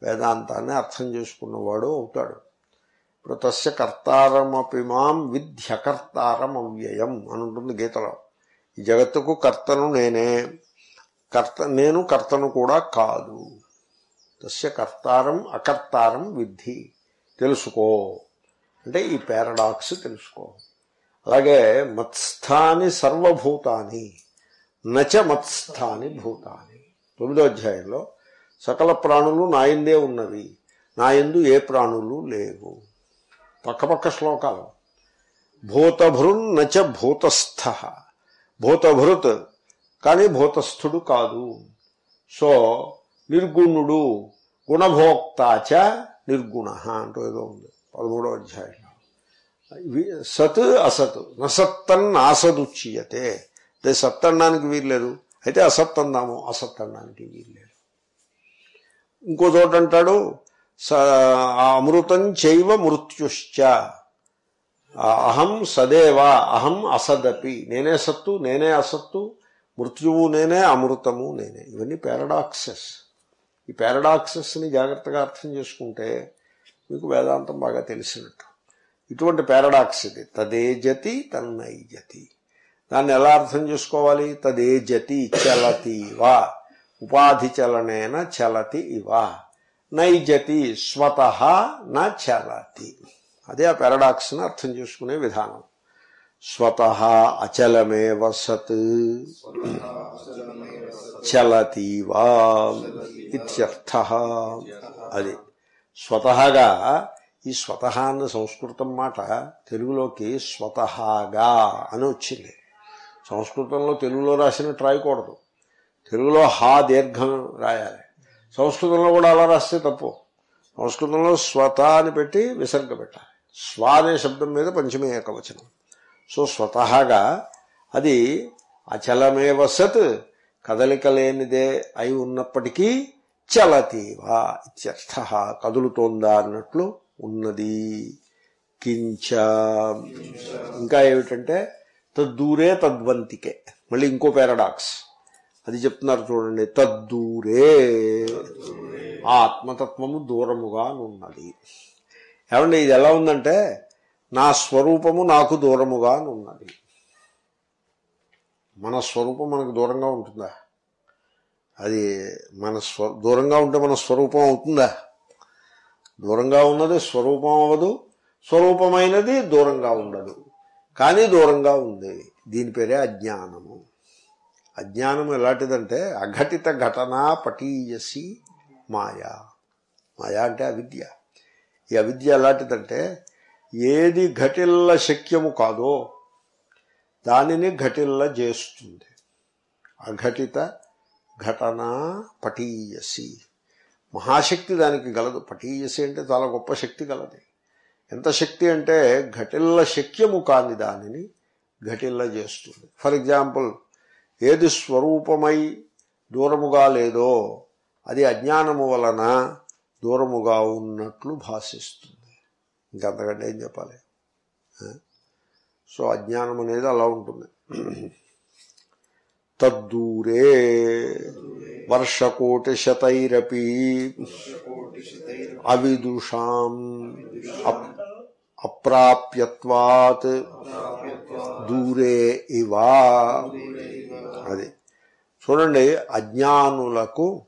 వేదాంతాన్ని అర్థం చేసుకున్నవాడు అవుతాడు. ఇప్పుడు తస్య కర్తారమపి మాం విధ్యకర్తారం అవ్యయం అని ఉంటుంది గీతలో. ఈ జగత్తుకు కర్తను నేనే. కర్త నేను కర్తను కూడా కాదు. తస్య కర్తారం అకర్తారం విద్ధి. తెలుసుకో. అంటే ఈ పారాడాక్స్ తెలుసుకో. అలాగే మత్స్థాని సర్వభూతాని నచ మత్స్థాని భూతాని. తొమ్మిదో అధ్యాయంలో సకల ప్రాణులు నాయందే ఉన్నవి నాయందు ఏ ప్రాణులు లేవు. పక్కపక్క శ్లోకాలు. భూతభృన్ నచ భూతస్థ. భూతభృత్ కానీ భూతస్థుడు కాదు. సో నిర్గుణుడు గుణభోక్తాచ నిర్గుణ అంటూ ఏదో ఉంది. పదమూడో అధ్యాయం. సత్ అసత్ నసత్తన్ ఆసదుచ్యతే అదే సత్ అనడానికి వీల్లేదు అయితే అసత్ అందాము అసత్ అనడానికి వీల్లేదు ఇంకో చోట అంటాడు స అమృతం చైవ మృత్యుశ్చ. అహం సదేవ అహం అసదపి. నేనే సత్తు నేనే అసత్తు మృత్యువు నేనే అమృతము నేనే. ఇవన్నీ పారాడాక్సెస్. ఈ పారాడాక్సెస్ని జాగ్రత్తగా అర్థం చేసుకుంటే మీకు వేదాంతం బాగా తెలిసినట్టు. ఇటువంటి పారాడాక్స్ ఇది. తదేజతి తన్నైజతి. దాన్ని ఎలా అర్థం చేసుకోవాలి? తదేజతి చలతి వా. ఉపాధి చలనేన చలతి ఇవా. నైజతి స్వత న చలతి. అదే ఆ పారాడాక్స్ని అర్థం చేసుకునే విధానం. స్వత అచలమే సత్. చలతీవా ఇత్యర్థ. అది. స్వతహాగా ఈ స్వతహ అన్న సంస్కృతం మాట తెలుగులోకి స్వతహాగా అని వచ్చింది. సంస్కృతంలో తెలుగులో రాసినట్టు రాయకూడదు తెలుగులో హా దీర్ఘం రాయాలి. సంస్కృతంలో కూడా అలా రాస్తే తప్పు. సంస్కృతంలో స్వత అని పెట్టి విసర్గ పెట్టాలి. స్వ అనే శబ్దం మీద పంచమే ఏకవచనం సో స్వతహాగా అది అచలమేవ సత్ కదలిక లేనిదే అయి ఉన్నప్పటికీ చలతీవా ఇత్యర్థ కదులుతోందా అన్నట్లు ఉన్నది. కించ. ఇంకా ఏమిటంటే తద్దూరే తద్వంతికే. మళ్ళీ ఇంకో పారాడాక్స్. అది చెప్తున్నారు చూడండి. తద్దూరే. ఆత్మతత్వము దూరముగా ఉన్నది ఏమండి ఇది ఎలా ఉందంటే నా స్వరూపము నాకు దూరముగా ఉన్నది. మన స్వరూపం మనకు దూరంగా ఉంటుందా? అది మన స్వ దూరంగా ఉంటే మన స్వరూపం అవుతుందా? దూరంగా ఉన్నది స్వరూపం అవ్వదు స్వరూపమైనది దూరంగా ఉండదు. కానీ దూరంగా ఉంది. దీని పేరే అజ్ఞానము. అజ్ఞానం ఎలాంటిదంటే అఘటిత ఘటనా పటీయసి మాయా. మాయా అంటే అవిద్య. ఈ అవిద్య ఎలాంటిదంటే ఏది ఘటిల్ల శక్యము కాదో దానిని ఘటిల్ల చేస్తుంది. అఘటిత ఘటన పటీయసి. మహాశక్తి దానికి గలదు. పటీయసి అంటే చాలా గొప్ప శక్తి గలది. ఎంత శక్తి అంటే ఘటిల్ల శక్యము కాని దానిని ఘటిల్ల చేస్తుంది. ఫర్ ఎగ్జాంపుల్ ఏది స్వరూపమై దూరముగా లేదో అది అజ్ఞానము వలన దూరముగా ఉన్నట్లు భాషిస్తుంది. ఇంకంతకంటే ఏం చెప్పాలి? సో అజ్ఞానం అనేది అలా ఉంటుంది. తద్దూరే వర్షకోటి శతైరపి అవిదూషాం అప్- అప్రాప్యత్వాత్ దూరే ఇవా. అది. చూడండి అజ్ఞానులకు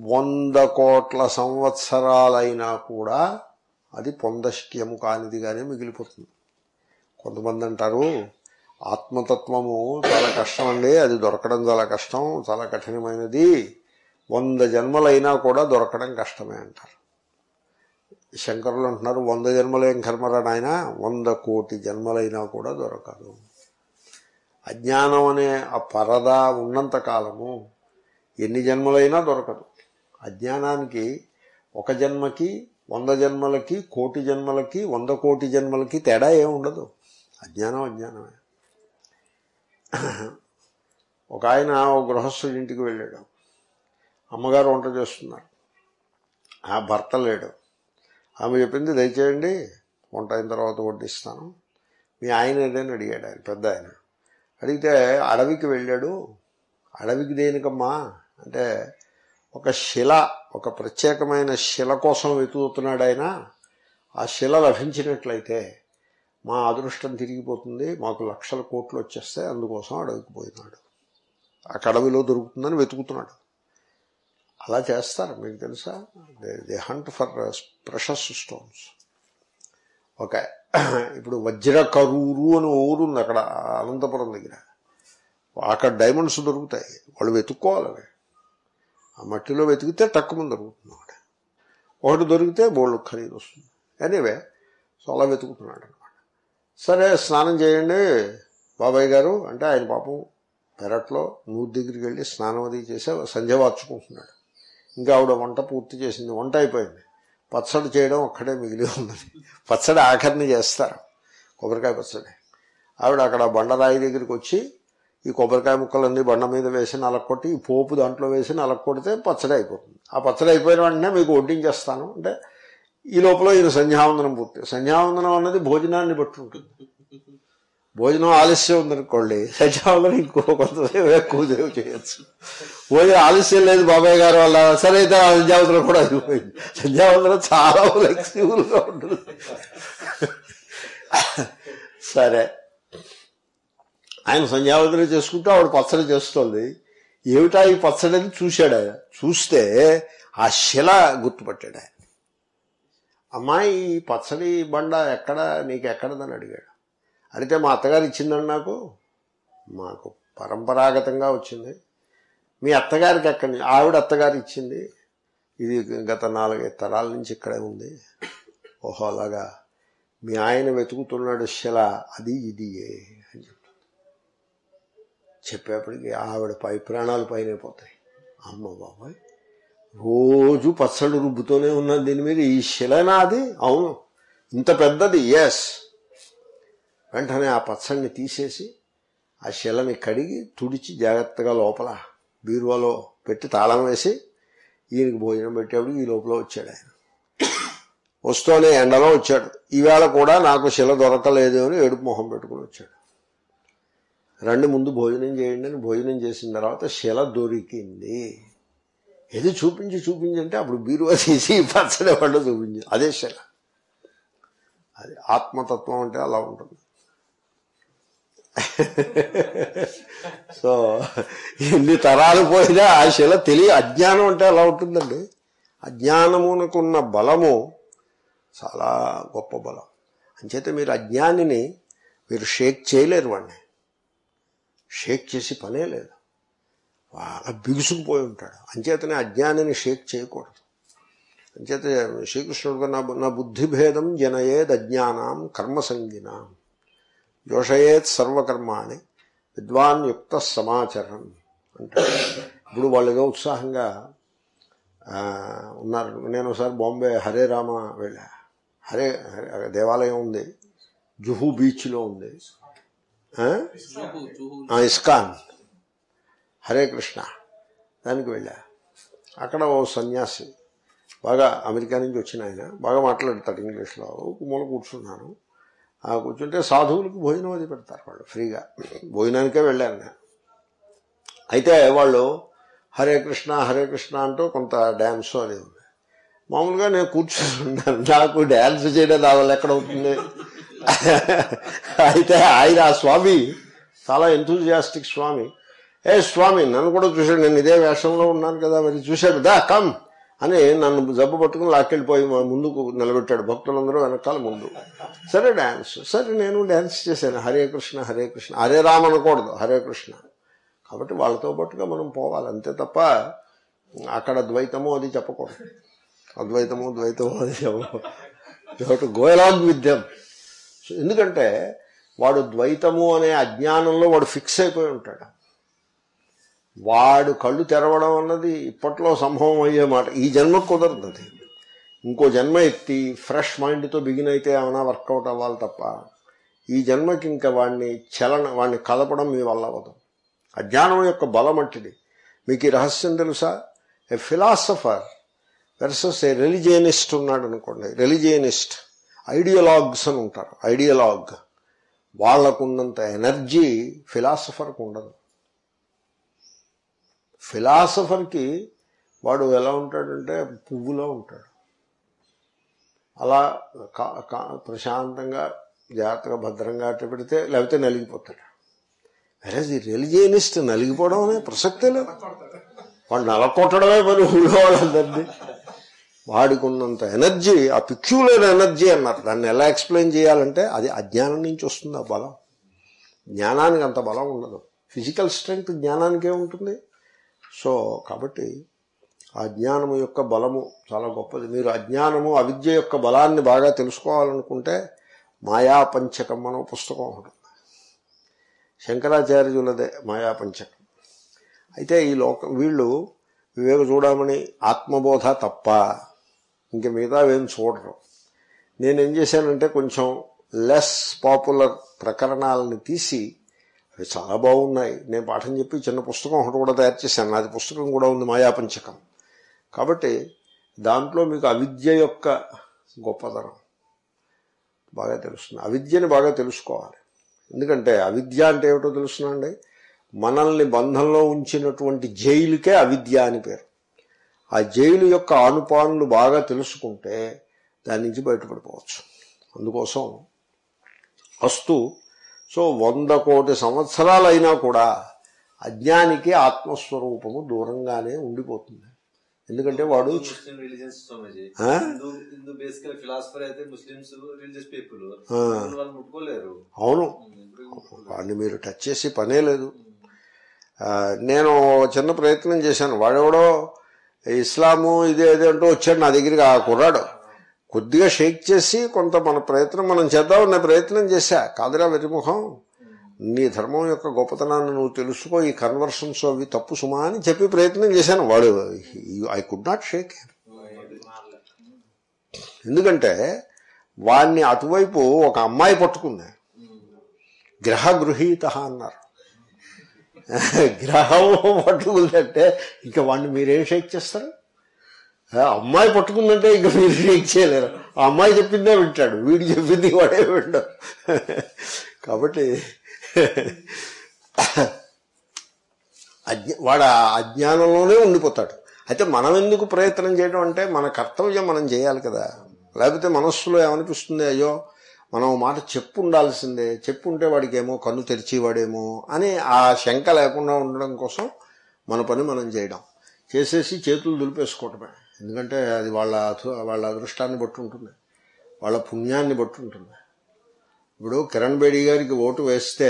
వంద కోట్ల సంవత్సరాలైనా కూడా అది పొందశక్యము కానిదిగానే మిగిలిపోతుంది. కొంతమంది అంటారు ఆత్మతత్వము చాలా కష్టం అండి అది దొరకడం చాలా కష్టం చాలా కఠినమైనది. వంద జన్మలైనా కూడా దొరకడం కష్టమే అంటారు. శంకరులు అంటున్నారు వంద జన్మలేం కర్మరా నాయన? వంద కోటి జన్మలైనా కూడా దొరకదు. అజ్ఞానం అనే ఆ పరద ఉన్నంత కాలము ఎన్ని జన్మలైనా దొరకదు. అజ్ఞానానికి ఒక జన్మకి వంద జన్మలకి కోటి జన్మలకి వంద కోటి జన్మలకి తేడా ఏమి ఉండదు. అజ్ఞానం అజ్ఞానమే. ఒక ఆయన ఒక గృహస్థుడి ఇంటికి వెళ్ళాడు. అమ్మగారు వంట చేస్తున్నారు. ఆ భర్త లేడు. ఆమె చెప్పింది దయచేయండి వంట అయిన తర్వాత వడ్డిస్తాను. మీ ఆయన ఏదైనా అడిగాడు ఆయన పెద్ద ఆయన. అడిగితే అడవికి వెళ్ళాడు. అడవికి దేనికమ్మా? అంటే ఒక శిల ఒక ప్రత్యేకమైన శిల కోసం వెతుకుతున్నాడు ఆయన. ఆ శిల లభించినట్లయితే మా అదృష్టం తిరిగిపోతుంది మాకు లక్షల కోట్లు వచ్చేస్తాయి అందుకోసం అడగకపోయినాడు పోయినాడు ఆ కడవిలో దొరుకుతుందని వెతుకుతున్నాడు. అలా చేస్తారు మీకు తెలుసా? They hunt for precious stones okay ఇప్పుడు వజ్ర కరూరు అని ఊరుంది అక్కడ అనంతపురం దగ్గర. అక్కడ డైమండ్స్ దొరుకుతాయి. వాళ్ళు వెతుక్కోవాలి ఆ మట్టిలో వెతికితే తక్కువ దొరుకుతుంది ఒకటి ఒకటి దొరికితే బోళ్ళు ఖరీదు వస్తుంది. ఎనీవే సో అలా వెతుకుతున్నాడు అనమాట సరే స్నానం చేయండి బాబాయ్ గారు అంటే ఆయన పాపం పెరట్లో నూరు దగ్గరికి వెళ్ళి స్నానం అది చేసి సంధ్య వార్చుకుంటున్నాడు. ఇంకా ఆవిడ వంట పూర్తి చేసింది వంట అయిపోయింది. పచ్చడి చేయడం ఒక్కడే మిగిలి ఉన్నది. పచ్చడి ఆఖరిని చేస్తారు. కొబ్బరికాయ పచ్చడి. ఆవిడ అక్కడ బండరాయి దగ్గరికి వచ్చి ఈ కొబ్బరికాయ ముక్కలన్నీ బండ మీద వేసి నలక్కొట్టి ఈ పోపు దాంట్లో వేసి నలక్కొడితే పచ్చడి అయిపోతుంది. ఆ పచ్చడి అయిపోయిన వెంటనే మీకు వడ్డించేస్తాను. అంటే ఈ లోపల ఈయన సంధ్యావందనం పూర్తి. సంధ్యావందనం అన్నది భోజనాన్ని బట్టి ఉంటుంది. భోజనం ఆలస్యం ఉందనుకోండి సంధ్యావందనం ఇంకో కొంతసేపు ఎక్కువ సేవ చేయొచ్చు. భోజనం ఆలస్యం లేదు బాబాయ్ గారు వల్ల సరే అయితే ఆ సంధ్యావందనం కూడా అయిపోయింది. సంధ్యావందనం చాలా ఫ్లెక్సిబుల్గా ఉంటుంది. సరే. ఆయన సంధ్యావందనం చేసుకుంటూ ఆవిడ పచ్చడి చేస్తోంది. ఏమిటా ఈ పచ్చడి అని చూశాడు ఆయన. చూస్తే ఆ శిల గుర్తుపట్టాడు ఆయన. అమ్మాయి ఈ పచ్చడి బండ ఎక్కడ నీకు ఎక్కడదని అడిగాడు. అడిగితే మా అత్తగారు ఇచ్చిందండి నాకు. మాకు పరంపరాగతంగా వచ్చింది. మీ అత్తగారికి ఎక్కడి ఆవిడ అత్తగారు ఇచ్చింది. ఇది గత నాలుగైదు తరాల నుంచి ఇక్కడే ఉంది. ఓహో అలాగా. మీ ఆయన వెతుకుతున్నాడు శిల. అది ఇది చెప్పేప్పటికి ఆవిడ పై ప్రాణాలు పైన పోతాయి. అమ్మ బాబాయ్ రోజు పచ్చడి రుబ్బుతూనే ఉన్నది దీని మీద. ఈ శిలనాది అవును. ఇంత పెద్దది? ఎస్ వెంటనే ఆ పచ్చడిని తీసేసి ఆ శిలని కడిగి తుడిచి జాగ్రత్తగా లోపల బీరువాలో పెట్టి తాళం వేసి ఈయనకి భోజనం పెట్టేప్పుడు ఈ లోపల వచ్చాడు ఆయన. వస్తూనే ఎండలో వచ్చాడు. ఈవేళ కూడా నాకు శిల దొరకలేదు అని ఏడుపు మొహం పెట్టుకుని వచ్చాడు. రండి ముందు భోజనం చేయండి అని భోజనం చేసిన తర్వాత శిల దొరికింది. ఏది చూపించి చూపించి అంటే అప్పుడు బీరువా తీసి పచ్చడి పండు చూపించి? అదే శిల. అది ఆత్మతత్వం అంటే అలా ఉంటుంది. సో ఎన్ని తరాలు పోయినా ఆ శిల తెలియ అజ్ఞానం అంటే అలా ఉంటుందండి. అజ్ఞానమునకున్న బలము చాలా గొప్ప బలం. అంచేత మీరు అజ్ఞానిని మీరు షేక్ చేయలేరు వాడిని షేక్ చేసి పనే లేదు బాగా బిగుసుకుపోయి ఉంటాడు. అంచేతనే అజ్ఞానిని షేక్ చేయకూడదు. అంచేత శ్రీకృష్ణుడు నా నా బుద్ధిభేదం జనయేద్ అజ్ఞానం కర్మసంగినాం. యోషయేత్ సర్వకర్మాణి విద్వాన్ యుక్త సమాచారం అంటాడు. ఇప్పుడు వాళ్ళు ఉత్సాహంగా ఉన్నారు. నేను ఒకసారి బాంబే హరే రామ వెళ్ళా. హరే హరే దేవాలయం ఉంది. జుహు బీచ్లో ఉంది. ఇస్కాన్. హరే కృష్ణ. దానికి వెళ్ళా. అక్కడ ఓ సన్యాసి బాగా అమెరికా నుంచి వచ్చిన ఆయన బాగా మాట్లాడతాడు ఇంగ్లీష్లో. ఒక మూల కూర్చున్నాను. ఆ కూర్చుంటే సాధువులకు భోజనం అది పెడతారు వాళ్ళు ఫ్రీగా. భోజనానికే వెళ్ళాను నేను. అయితే వాళ్ళు హరే కృష్ణ హరే కృష్ణ అంటూ కొంత డ్యాన్స్ అనేది ఉంది. మామూలుగా నేను కూర్చుని ఉన్నాను నాకు డ్యాన్స్ చేయడం నా ఎక్కడ అవుతుంది? అయితే ఆయన ఆ స్వామి చాలా ఎంతూజియాస్టిక్ స్వామి. ఏ స్వామి నన్ను కూడా చూశాడు నేను ఇదే వేషంలో ఉన్నాను కదా మరి చూశాడు దా కమ్ అని నన్ను జబ్బు పట్టుకుని లాక్కెళ్ళిపోయి ముందుకు నిలబెట్టాడు భక్తులందరూ వెనకాల ముందు. సరే డాన్స్. సరే నేను డ్యాన్స్ చేశాను. హరే కృష్ణ హరే కృష్ణ. హరే రామ్ అనకూడదు హరే కృష్ణ. కాబట్టి వాళ్ళతో పాటుగా మనం పోవాలి అంతే తప్ప అక్కడ ద్వైతము అది చెప్పకూడదు. అద్వైతము ద్వైతము అది చెప్పకూడదు. గోయలాగ్ విత్ దెమ్ ఎందుకంటే వాడు ద్వైతము అనే అజ్ఞానంలో వాడు ఫిక్స్ అయిపోయి ఉంటాడు. వాడు కళ్ళు తెరవడం అన్నది ఇప్పట్లో సంభవం అయ్యే మాట. ఈ జన్మ కుదరదు అది ఇంకో జన్మ ఎత్తి ఫ్రెష్ మైండ్తో బిగిన్ అయితే ఏమైనా వర్కౌట్ అవ్వాలి తప్ప ఈ జన్మకి ఇంకా వాడిని చలన వాడిని కదపడం మీ వల్ల అవ్వదు. అజ్ఞానం యొక్క బలం అంటిది. మీకు ఈ రహస్యం తెలుసా? A philosopher versus a religionist ఉన్నాడు అనుకోండి రిలిజియనిస్ట్. ఐడియలాగ్స్ అని ఉంటారు. ఐడియలాగ్. వాళ్ళకున్నంత ఎనర్జీ ఫిలాసఫర్కి ఉండదు. ఫిలాసఫర్కి వాడు ఎలా ఉంటాడంటే పువ్వులో ఉంటాడు. అలా కా- కా- ప్రశాంతంగా జాగ్రత్తగా భద్రంగా అట్ట పెడితే లేకపోతే నలిగిపోతాడు. వెరజ్ ఈ రిలిజియనిస్ట్ నలిగిపోవడం అనే ప్రసక్తే లేదు. వాడు నలకొట్టడమే పని ఊళ్ళో వాళ్ళందరినీ. వాడికి ఉన్నంత ఎనర్జీ ఆ పిక్యులర్ ఎనర్జీ అన్నారు. దాన్ని ఎలా ఎక్స్ప్లెయిన్ చేయాలంటే అది అజ్ఞానం నుంచి వస్తుంది ఆ బలం. జ్ఞానానికి అంత బలం ఉండదు. ఫిజికల్ స్ట్రెంగ్త్ జ్ఞానానికే ఉంటుంది. సో కాబట్టి ఆ జ్ఞానము యొక్క బలము చాలా గొప్పది. మీరు అజ్ఞానము అవిద్య యొక్క బలాన్ని బాగా తెలుసుకోవాలనుకుంటే మాయాపంచకం అనే పుస్తకం ఉంటుంది శంకరాచార్యులదే మాయాపంచకం. అయితే ఈ లోకం వీళ్ళు వివేక చూడమని ఆత్మబోధ తప్ప ఇంక మిగతా ఏం చూడరు. నేనేం చేశానంటే కొంచెం లెస్ పాపులర్ ప్రకరణాలను తీసి అవి చాలా బాగున్నాయి. నేను పాఠం చెప్పి చిన్న పుస్తకం ఒకటి కూడా తయారు చేశాను. నాది పుస్తకం కూడా ఉంది మాయాపంచకం. కాబట్టి దాంట్లో మీకు అవిద్య యొక్క గొప్పతనం బాగా తెలుస్తుంది. అవిద్యని బాగా తెలుసుకోవాలి. ఎందుకంటే అవిద్య అంటే ఏమిటో తెలుసునండి మనల్ని బంధంలో ఉంచినటువంటి జైలుకే అవిద్య అని పేరు. ఆ జైలు యొక్క ఆనుపానులు బాగా తెలుసుకుంటే దాని నుంచి బయటపడిపోవచ్చు. అందుకోసం అస్తు సో వంద కోటి సంవత్సరాలైనా కూడా అజ్ఞానికి ఆత్మస్వరూపము దూరంగానే ఉండిపోతుంది. ఎందుకంటే వాడు అవును. వాడిని మీరు టచ్ చేసి పనే లేదు. నేను చిన్న ప్రయత్నం చేశాను. వాడెవడో ఇస్లాము ఇదే ఇదే అంటూ వచ్చాడు నా దగ్గరికి ఆ కుర్రాడు. కొద్దిగా షేక్ చేసి కొంత మన ప్రయత్నం మనం చేద్దామని ప్రయత్నం చేశా. కాదురా వెరిముఖం నీ ధర్మం యొక్క గొప్పతనాన్ని నువ్వు తెలుసుకో ఈ కన్వర్షన్స్ అవి తప్పు సుమా అని చెప్పి ప్రయత్నం చేశాను. వాడు ఐ కుడ్ నాట్ షేక్ ఎందుకంటే వాడిని అటువైపు ఒక అమ్మాయి పట్టుకుంది. గ్రహ గృహీత అన్నారు. గ్రహం పట్టుకుందంటే ఇంకా వాడిని మీరేం షేక్ చేస్తారు? అమ్మాయి పట్టుకుందంటే ఇంకా మీరు షేక్ చేయలేరు. ఆ అమ్మాయి చెప్పిందే వింటాడు. వీడు చెప్పింది వాడే వింటాడు కాబట్టి అజ్ఞ వాడు ఆ అజ్ఞానంలోనే ఉండిపోతాడు. అయితే మనం ఎందుకు ప్రయత్నం చేయడం అంటే మన కర్తవ్యం మనం చేయాలి కదా. లేకపోతే మనస్సులో ఏమనిపిస్తుంది? అయ్యో మనం మాట చెప్పు ఉండాల్సిందే చెప్పు ఉంటే వాడికి ఏమో కన్ను తెరిచేవాడేమో అని ఆ శంక లేకుండా ఉండడం కోసం మన పని మనం చేయడం. చేసేసి చేతులు దులిపేసుకోవటమే. ఎందుకంటే అది వాళ్ళ వాళ్ళ అదృష్టాన్ని బట్టి ఉంటుంది. వాళ్ళ పుణ్యాన్ని బట్టి ఉంటుంది. ఇప్పుడు కిరణ్ బేడి గారికి ఓటు వేస్తే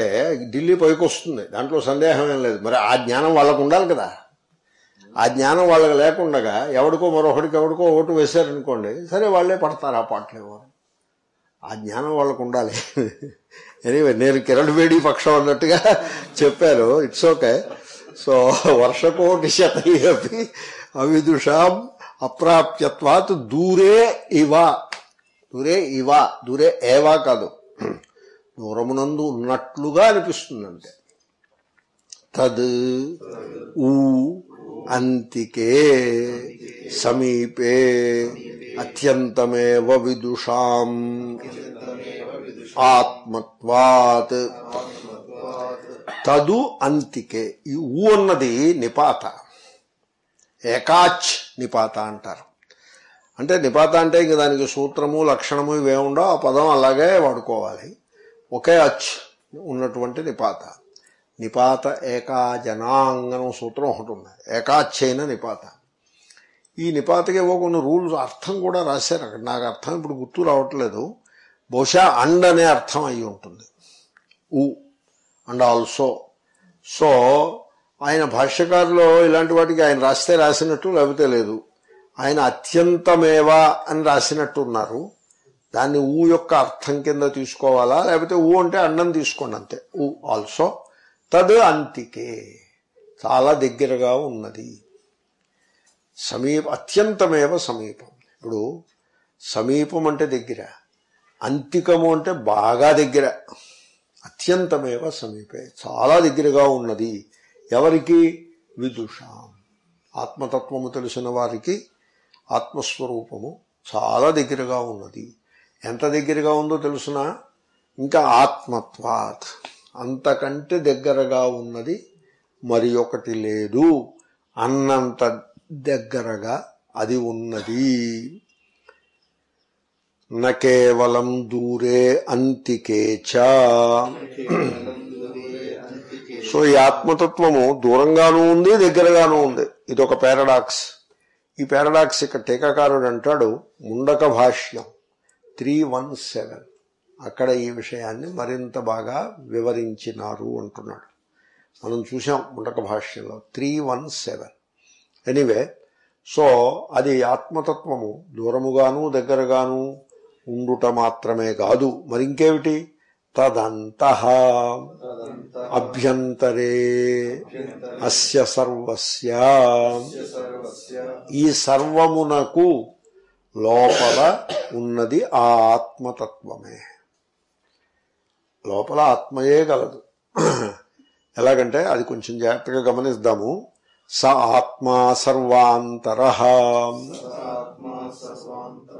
ఢిల్లీ పైకి వస్తుంది దాంట్లో సందేహం ఏం లేదు. మరి ఆ జ్ఞానం వాళ్ళకు ఉండాలి కదా. ఆ జ్ఞానం వాళ్ళకి లేకుండా ఎవడికో మరొకడికి ఎవడికో ఓటు వేశారనుకోండి సరే వాళ్ళే పడతారు ఆ పాటలు ఆ జ్ఞానం వాళ్ళకు ఉండాలి. ఎనీవే నేను కిరణ్ బేడి పక్షం అన్నట్టుగా చెప్పారు ఇట్స్ ఓకే సో వర్షకోటి శతయపి అవిదుషాం అప్రాప్యత్వాత్ దూరే ఇవ. దూరే ఇవ. దూరే ఏవా కాదు. దూరమునందు ఉన్నట్లుగా అనిపిస్తుంది అంటే తద్ ఊ అంతికే సమీపే అత్యంతమేవ విదుషాం. ఆత్మత్వాత్. తదు అంతికే. ఈ ఊ అన్నది నిపాత. ఏకాచ్ నిపాత అంటారు. అంటే నిపాత అంటే ఇంక దానికి సూత్రము లక్షణము ఇవేముండో ఆ పదం అలాగే వాడుకోవాలి. ఒకే అచ్ ఉన్నటువంటి నిపాత. నిపాత ఏకాజనాంగనం సూత్రం ఒకటి ఉంది. ఏకాచ్చైన నిపాత. ఈ నిపాతకి కొన్ని రూల్స్ అర్థం కూడా రాశారు అక్కడ. నాకు అర్థం ఇప్పుడు గుర్తు రావట్లేదు. బహుశా అండ్ అనే అర్థం అయి ఉంటుంది. ఊ అండ్ ఆల్సో. సో ఆయన భాష్యకారులో ఇలాంటి వాటికి ఆయన రాస్తే రాసినట్టు లేకపోతే లేదు. ఆయన అత్యంతమేవా అని రాసినట్టు ఉన్నారు. దాన్ని ఊ యొక్క అర్థం కింద తీసుకోవాలా? లేకపోతే ఊ అంటే అన్నం తీసుకోండి అంతే. ఊ ఆల్సో. తద్ అంతికే. చాలా దగ్గరగా ఉన్నది. సమీప అత్యంతమేవ సమీపం. ఇప్పుడు సమీపం అంటే దగ్గర. అంతికము అంటే బాగా దగ్గర. అత్యంతమేవ సమీపే. చాలా దగ్గరగా ఉన్నది. ఎవరికి? విదుషాం. ఆత్మతత్వము తెలిసిన వారికి ఆత్మస్వరూపము చాలా దగ్గరగా ఉన్నది. ఎంత దగ్గరగా ఉందో తెలుసునా? ఇంకా ఆత్మత్వాత్. అంతకంటే దగ్గరగా ఉన్నది మరి ఒకటి లేదు. అన్నంత దగ్గరగా అది ఉన్నది. న కేవలం దూరే అంతికే సో ఈ ఆత్మతత్వము దూరంగానూ ఉంది దగ్గరగానూ ఉంది. ఇది ఒక పారాడాక్స్ ఈ పారాడాక్స్ ఇక్కడ టీకాకారుడు అంటాడు ముండక భాష్యం త్రీ వన్ సెవెన్. అక్కడ ఈ విషయాన్ని మరింత బాగా వివరించినారు అంటున్నాడు. మనం చూసాం ముండక భాష్యంలో three one seven. Anyway so అది ఆత్మతత్వము. దూరముగాను దగ్గరగాను ఉండుట మాత్రమే కాదు. మరింకేమిటి తదంత అభ్యంతరే అస్య సర్వస్య. ఈ సర్వమునకు లోపల ఉన్నది ఆ ఆత్మతత్వమే. లోపల ఆత్మయే గలదు ఎలాగంటే అది కొంచెం జాగ్రత్తగా గమనిద్దాము స ఆత్మా సర్వాంతర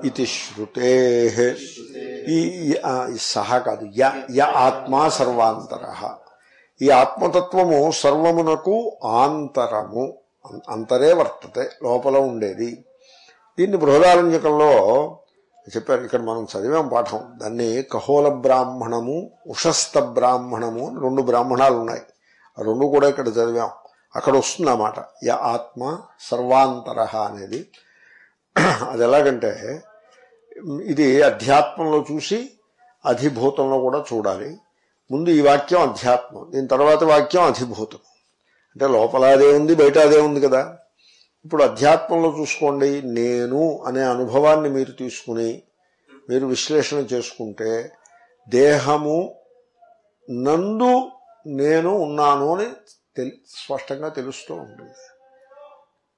ఇది శ్రుతే ఈ సహ కాదు య య ఆత్మా సర్వాంతర ఈ ఆత్మతత్వము సర్వమునకు ఆంతరము అం- అంతరే వర్తతే లోపల ఉండేది. దీన్ని బృహదారంజకంలో చెప్పారు ఇక్కడ మనం చదివాం పాఠం. దాన్ని కహోల బ్రాహ్మణము ఉషస్థ బ్రాహ్మణము రెండు బ్రాహ్మణాలు ఉన్నాయి రెండు కూడా ఇక్కడ చదివాం. అక్కడ వస్తుంది అన్నమాట య ఆత్మ సర్వాంతర అనేది. అది ఎలాగంటే ఇది అధ్యాత్మంలో చూసి అధిభూతంలో కూడా చూడాలి. ముందు ఈ వాక్యం అధ్యాత్మం దీని తర్వాత వాక్యం అధిభూతం. అంటే లోపల అదే ఉంది బయట అదే ఉంది కదా. ఇప్పుడు అధ్యాత్మంలో చూసుకోండి నేను అనే అనుభవాన్ని మీరు తీసుకుని మీరు విశ్లేషణ చేసుకుంటే దేహము నందు నేను ఉన్నాను అని తెలి స్పష్టంగా తెలుస్తూ ఉంటుంది.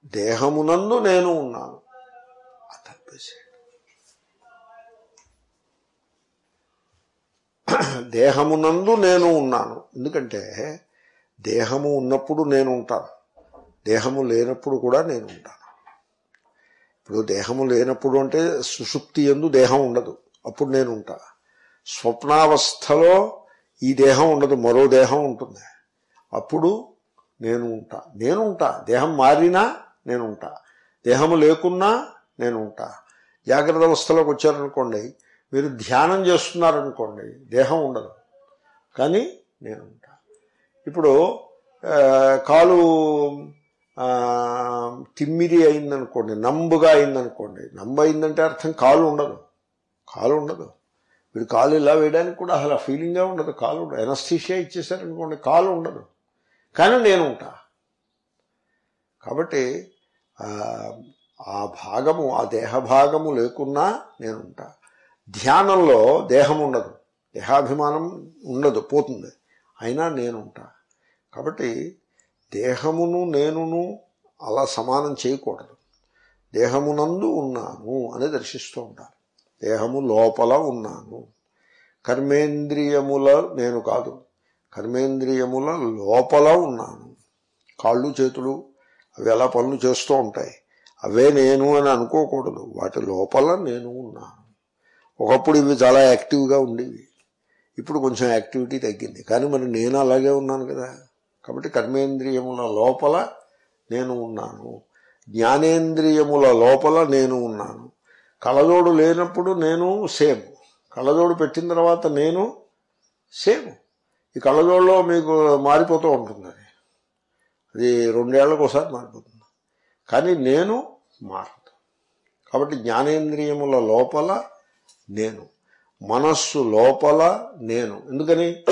దేహమునందు నేను ఉన్నాను. అది దేహమునందు నేను ఉన్నాను. ఎందుకంటే దేహము ఉన్నప్పుడు నేను ఉంటాను. దేహము లేనప్పుడు కూడా నేను ఉంటాను. ఇప్పుడు దేహము లేనప్పుడు అంటే సుషుప్తి ఎందు దేహం ఉండదు. అప్పుడు నేను ఉంటా. స్వప్నావస్థలో ఈ దేహం ఉండదు. మరో దేహం ఉంటుంది. అప్పుడు నేను ఉంటా. నేను ఉంటా. దేహం మారినా నేను ఉంటా. దేహము లేకున్నా నేను ఉంటా. జాగ్రత్త అవస్థలోకి వచ్చారనుకోండి మీరు ధ్యానం చేస్తున్నారనుకోండి దేహం ఉండదు. కానీ నేను ఉంటా. ఇప్పుడు కాలు తిమ్మిది తిమ్మిరి అయిందనుకోండి నంబుగా అయిందనుకోండి నంబు అయిందంటే అర్థం కాలు ఉండదు. కాలు ఉండదు. వీడు కాలు ఇలా వేయడానికి కూడా అసలు ఫీలింగ్గా ఫీలింగే ఉండదు. కాలు ఉండదు ఎనస్థీషియా ఇచ్చేసారనుకోండి కాలు ఉండదు. కానీ నేను ఉంటా. కాబట్టి ఆ, భాగము ఆ దేహ భాగము లేకున్నా నేను ఉంటా. ధ్యానంలో దేహం ఉండదు. దేహాభిమానం ఉండదు పోతుంది. అయినా నేనుంటా కాబట్టి దేహమును నేనును అలా సమానం చేయకూడదు. దేహమునందు ఉన్నాను అని దర్శిస్తూ ఉంటాను దేహము లోపల ఉన్నాను. కర్మేంద్రియముల నేను కాదు. కర్మేంద్రియముల లోపల ఉన్నాను. కాళ్ళు చేతులు అవి ఎలా పనులు చేస్తూ ఉంటాయి. అవే నేను అని అనుకోకూడదు. వాటి లోపల నేను ఉన్నాను. ఒకప్పుడు ఇవి చాలా యాక్టివ్గా ఉండేవి. ఇప్పుడు కొంచెం యాక్టివిటీ తగ్గింది. కానీ మరి నేను అలాగే ఉన్నాను కదా. కాబట్టి కర్మేంద్రియముల లోపల నేను ఉన్నాను. జ్ఞానేంద్రియముల లోపల నేను ఉన్నాను. కళ్ళజోడు లేనప్పుడు నేను సేమ్. కళ్ళజోడు పెట్టిన తర్వాత నేను సేమ్. ఈ కళ్ళజోళ్ళలో మీకు మారిపోతూ ఉంటుంది. అది అది రెండేళ్ళకు ఒకసారి మారిపోతుంది. కానీ నేను మారదు కాబట్టి జ్ఞానేంద్రియముల లోపల నేను. మనస్సు లోపల నేను. ఎందుకని?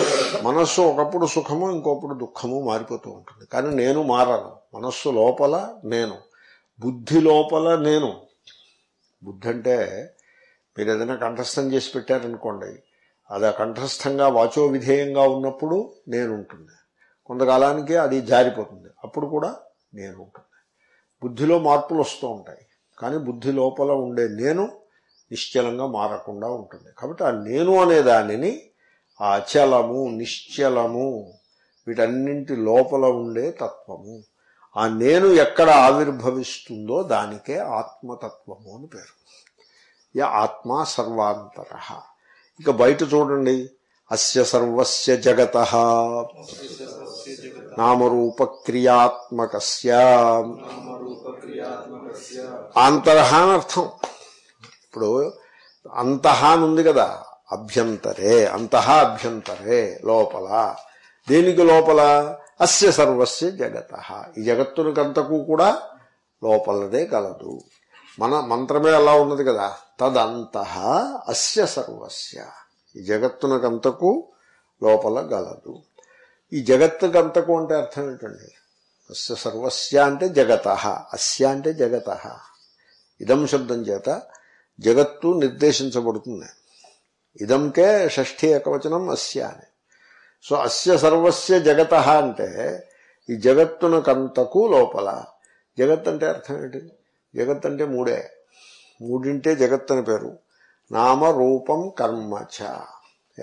మనస్సు ఒకప్పుడు సుఖము ఇంకొప్పుడు దుఃఖము మారిపోతూ ఉంటుంది. కానీ నేను మారను. మనస్సు లోపల నేను. బుద్ధి లోపల నేను. బుద్ధి అంటే మీరు ఏదైనా కంఠస్థం చేసి పెట్టారనుకోండి అది కంఠస్థంగా వాచో విధేయంగా ఉన్నప్పుడు నేనుంటుంది కొంతకాలానికే కొంతకాలానికి అది జారిపోతుంది. అప్పుడు కూడా నేను ఉంటుంది బుద్ధిలో మార్పులు వస్తూ ఉంటాయి. కానీ బుద్ధి లోపల ఉండే నేను నిశ్చలంగా మారకుండా ఉంటుంది కాబట్టి ఆ నేను అనే దానిని ఆ అచలము నిశ్చలము వీటన్నింటి లోపల ఉండే తత్వము. ఆ నేను ఎక్కడ ఆవిర్భవిస్తుందో దానికే ఆత్మతత్వము అని పేరు. యా ఆత్మ సర్వాంతర. ఇక బయట చూడండి. అస్య సర్వస్య జగత. నామరూపక్రియాత్మక నామరూపక్రియాత్మకస్య. అర్థం ఇప్పుడు అంతః అని ఉంది కదా. అభ్యంతరే అంతః అభ్యంతరే లోపల. దేనికి లోపల? అస్య సర్వస్య జగత. ఈ జగత్తునికంతకు కూడా లోపలదే కలదు. మన మంత్రమే అలా ఉన్నది కదా. తదంత అస్య సర్వస్య. ఈ జగత్తునకంతకు లోపల గలదు. ఈ జగత్తుకంతకు అంటే అర్థం ఏంటండి? అస్య సర్వస్య అంటే జగత అస్య అంటే జగత. ఇదం శబ్దం చేత జగత్తు నిర్దేశించబడుతుంది. ఇదంకే షష్ఠీ ఏకవచనం అస్య అని. సో అస్య సర్వస్య జగత అంటే ఈ జగత్తునకంతకు లోపల. జగత్ అంటే అర్థం ఏంటి? జగత్ అంటే మూడే. మూడింటే జగత్ అని పేరు. నామ రూపం కర్మ చ.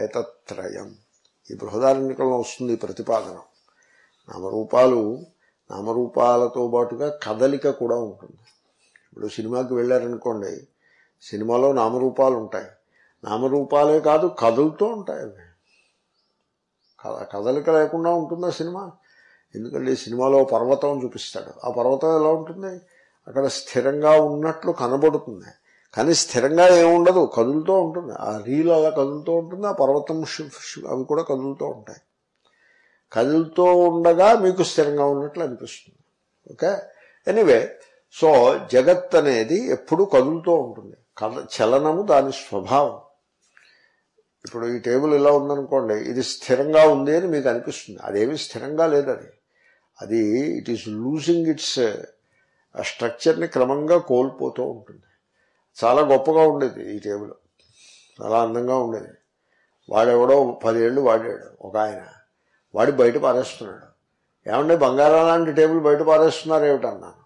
ఏతత్రయం. ఈ బృహదారణ్యకంలో వస్తుంది ఈ ప్రతిపాదన. నామరూపాలు నామరూపాలతో పాటుగా కదలిక కూడా ఉంటుంది. ఇప్పుడు సినిమాకి వెళ్ళారనుకోండి సినిమాలో నామరూపాలు ఉంటాయి. నామరూపాలే కాదు కదులుతూ ఉంటాయి అవి. కదలిక లేకుండా ఉంటుందా సినిమా? ఎందుకంటే ఈ సినిమాలో పర్వతం చూపిస్తాడు. ఆ పర్వతం ఎలా ఉంటుంది? అక్కడ స్థిరంగా ఉన్నట్లు కనబడుతుంది. కానీ స్థిరంగా ఏముండదు కదులుతూ ఉంటుంది. ఆ రీల్ అలా కదులుతూ ఉంటుంది ఆ పర్వతం అవి కూడా కదులుతూ ఉంటాయి. కదులుతూ ఉండగా మీకు స్థిరంగా ఉన్నట్లు అనిపిస్తుంది. ఓకే? ఎనీవే సో జగత్ అనేది ఎప్పుడు కదులుతూ ఉంటుంది. చలనము దాని స్వభావం. ఇప్పుడు ఈ టేబుల్ ఇలా ఉందనుకోండి ఇది స్థిరంగా ఉంది అని మీకు అనిపిస్తుంది. అదేమి స్థిరంగా లేదు అది అది ఇట్ ఈస్ లూజింగ్ ఇట్స్ ఆ స్ట్రక్చర్ని క్రమంగా కోల్పోతూ ఉంటుంది. చాలా గొప్పగా ఉండేది ఈ టేబుల్. చాలా అందంగా ఉండేది. వాడెవడో పదేళ్ళు వాడాడు ఒక ఆయన. వాడి బయట పారేస్తున్నాడు. ఏమంటే బంగారం లాంటి టేబుల్ బయట పారేస్తున్నారు ఏమిటన్నాను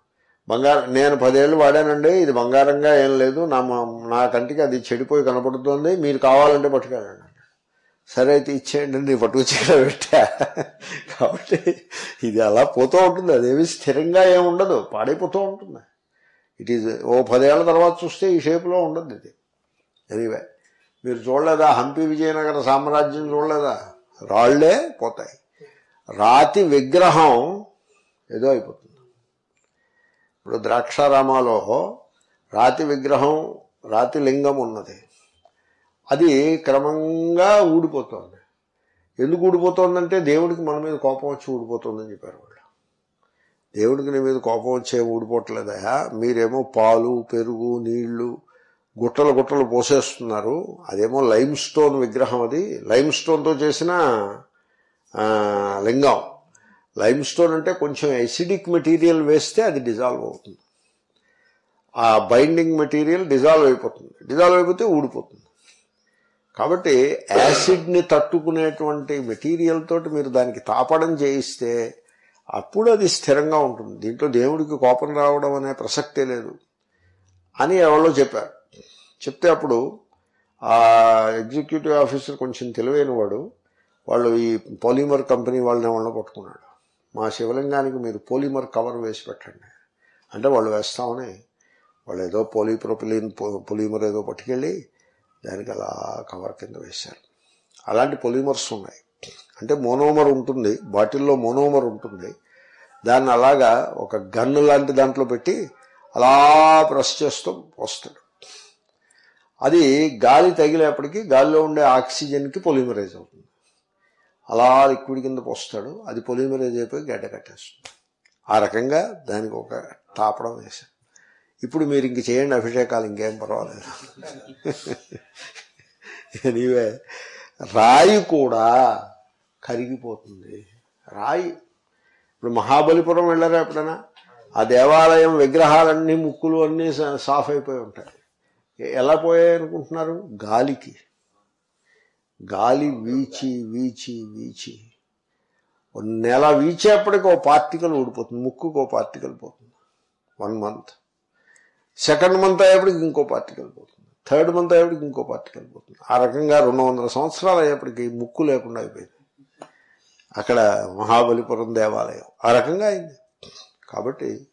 బంగారం నేను పదేళ్ళు వాడానండి ఇది బంగారంగా ఏం లేదు నా నా కంటికి అది చెడిపోయి కనపడుతుంది మీరు కావాలంటే పట్టుకెళ్ళండి. సరే అయితే ఇచ్చేయండి నీ పట్టుకొచ్చి పెట్టా కాబట్టి ఇది అలా పోతూ ఉంటుంది అదేమి స్థిరంగా ఏముండదు పాడైపోతూ ఉంటుంది. ఇట్ ఈజ్ ఓ పదేళ్ళ తర్వాత చూస్తే ఈ షేప్లో ఉండదు ఇది. ఎనీవే మీరు చూడలేదా? హంపి విజయనగర సామ్రాజ్యం చూడలేదా? రాళ్ళే పోతాయి. రాతి విగ్రహం ఏదో అయిపోతుంది. ఇప్పుడు ద్రాక్షారామాలో రాతి విగ్రహం రాతి లింగం ఉన్నది. అది క్రమంగా ఊడిపోతుంది. ఎందుకు ఊడిపోతుందంటే దేవుడికి మన మీద కోపం వచ్చి ఊడిపోతుందని చెప్పారు వాళ్ళు. దేవుడికి నీ మీద కోపం వచ్చే ఊడిపోవట్లేదయా మీరేమో పాలు పెరుగు నీళ్ళు గుట్టలు గుట్టలు పోసేస్తున్నారు. అదేమో లైమ్ స్టోన్ విగ్రహం అది. లైమ్ స్టోన్తో చేసిన లింగం. లైమ్ స్టోన్ అంటే కొంచెం ఎసిడిక్ మెటీరియల్ వేస్తే అది డిజాల్వ్ అవుతుంది. ఆ బైండింగ్ మెటీరియల్ డిజాల్వ్ అయిపోతుంది. డిజాల్వ్ అయిపోతే ఊడిపోతుంది. కాబట్టి యాసిడ్ని తట్టుకునేటువంటి మెటీరియల్ తోటి మీరు దానికి తాపడం చేయిస్తే అప్పుడు అది స్థిరంగా ఉంటుంది. దీంట్లో దేవుడికి కోపం రావడం అనే ప్రసక్తే లేదు అని ఎవరో చెప్పారు. చెప్తే అప్పుడు ఆ ఎగ్జిక్యూటివ్ ఆఫీసర్ కొంచెం తెలివైన వాడు వాళ్ళు ఈ పాలిమర్ కంపెనీ వాళ్ళని వాళ్ళని పట్టుకున్నాడు. మా శివలింగానికి మీరు పోలిమర్ కవర్ వేసి పెట్టండి. అంటే వాళ్ళు వేస్తామని వాళ్ళు ఏదో పోలీప్రోపిలిన్ పొలిమర్ ఏదో పట్టుకెళ్ళి దానికి అలా కవర్ కింద వేశారు. అలాంటి పొలిమర్స్ ఉన్నాయి. అంటే మోనోమర్ ఉంటుంది బాటిల్లో మోనోమర్ ఉంటుంది. దాన్ని అలాగా ఒక గన్ను లాంటి దాంట్లో పెట్టి అలా ప్రెస్ చేస్తూ వస్తాడు. అది గాలి తగిలేపటికి గాలిలో ఉండే ఆక్సిజన్కి పొలిమరైజ్ అవుతుంది. అలా లిక్విడ్ కింద పోస్తాడు అది పొలిమరైజ్ అయిపోయి గడ్డ కట్టేస్తుంది. ఆ రకంగా దానికి ఒక తాపడం వేశాడు ఇప్పుడు మీరు ఇంక చేయండి అభిషేకాలు ఇంకేం పర్వాలేదు. ఎనీవే రాయి కూడా కరిగిపోతుంది. రాయి. ఇప్పుడు మహాబలిపురం వెళ్ళారా ఎప్పుడైనా? ఆ దేవాలయం విగ్రహాలన్నీ ముక్కులు అన్నీ సాఫ్ అయిపోయి ఉంటాయి. ఎలా పోయాయి అనుకుంటున్నారు? గాలికి. గాలి వీచి వీచి వీచి. నెల వీచేపటికి ఓ పార్టికల్ ఊడిపోతుంది. ముక్కుకు ఓ పార్టికల్ పోతుంది. వన్ మంత్ సెకండ్ మంత్ అయ్యేప్పటికి ఇంకో పార్టికల్ వెళ్ళిపోతుంది. థర్డ్ మంత్ అయ్యేప్పటికి ఇంకో పార్టికల్ పోతుంది ఆ రకంగా రెండు వందల సంవత్సరాలు అయ్యేప్పటికి ముక్కు లేకుండా అయిపోయింది. అక్కడ మహాబలిపురం దేవాలయం. ఆ రకంగా అయింది. కాబట్టి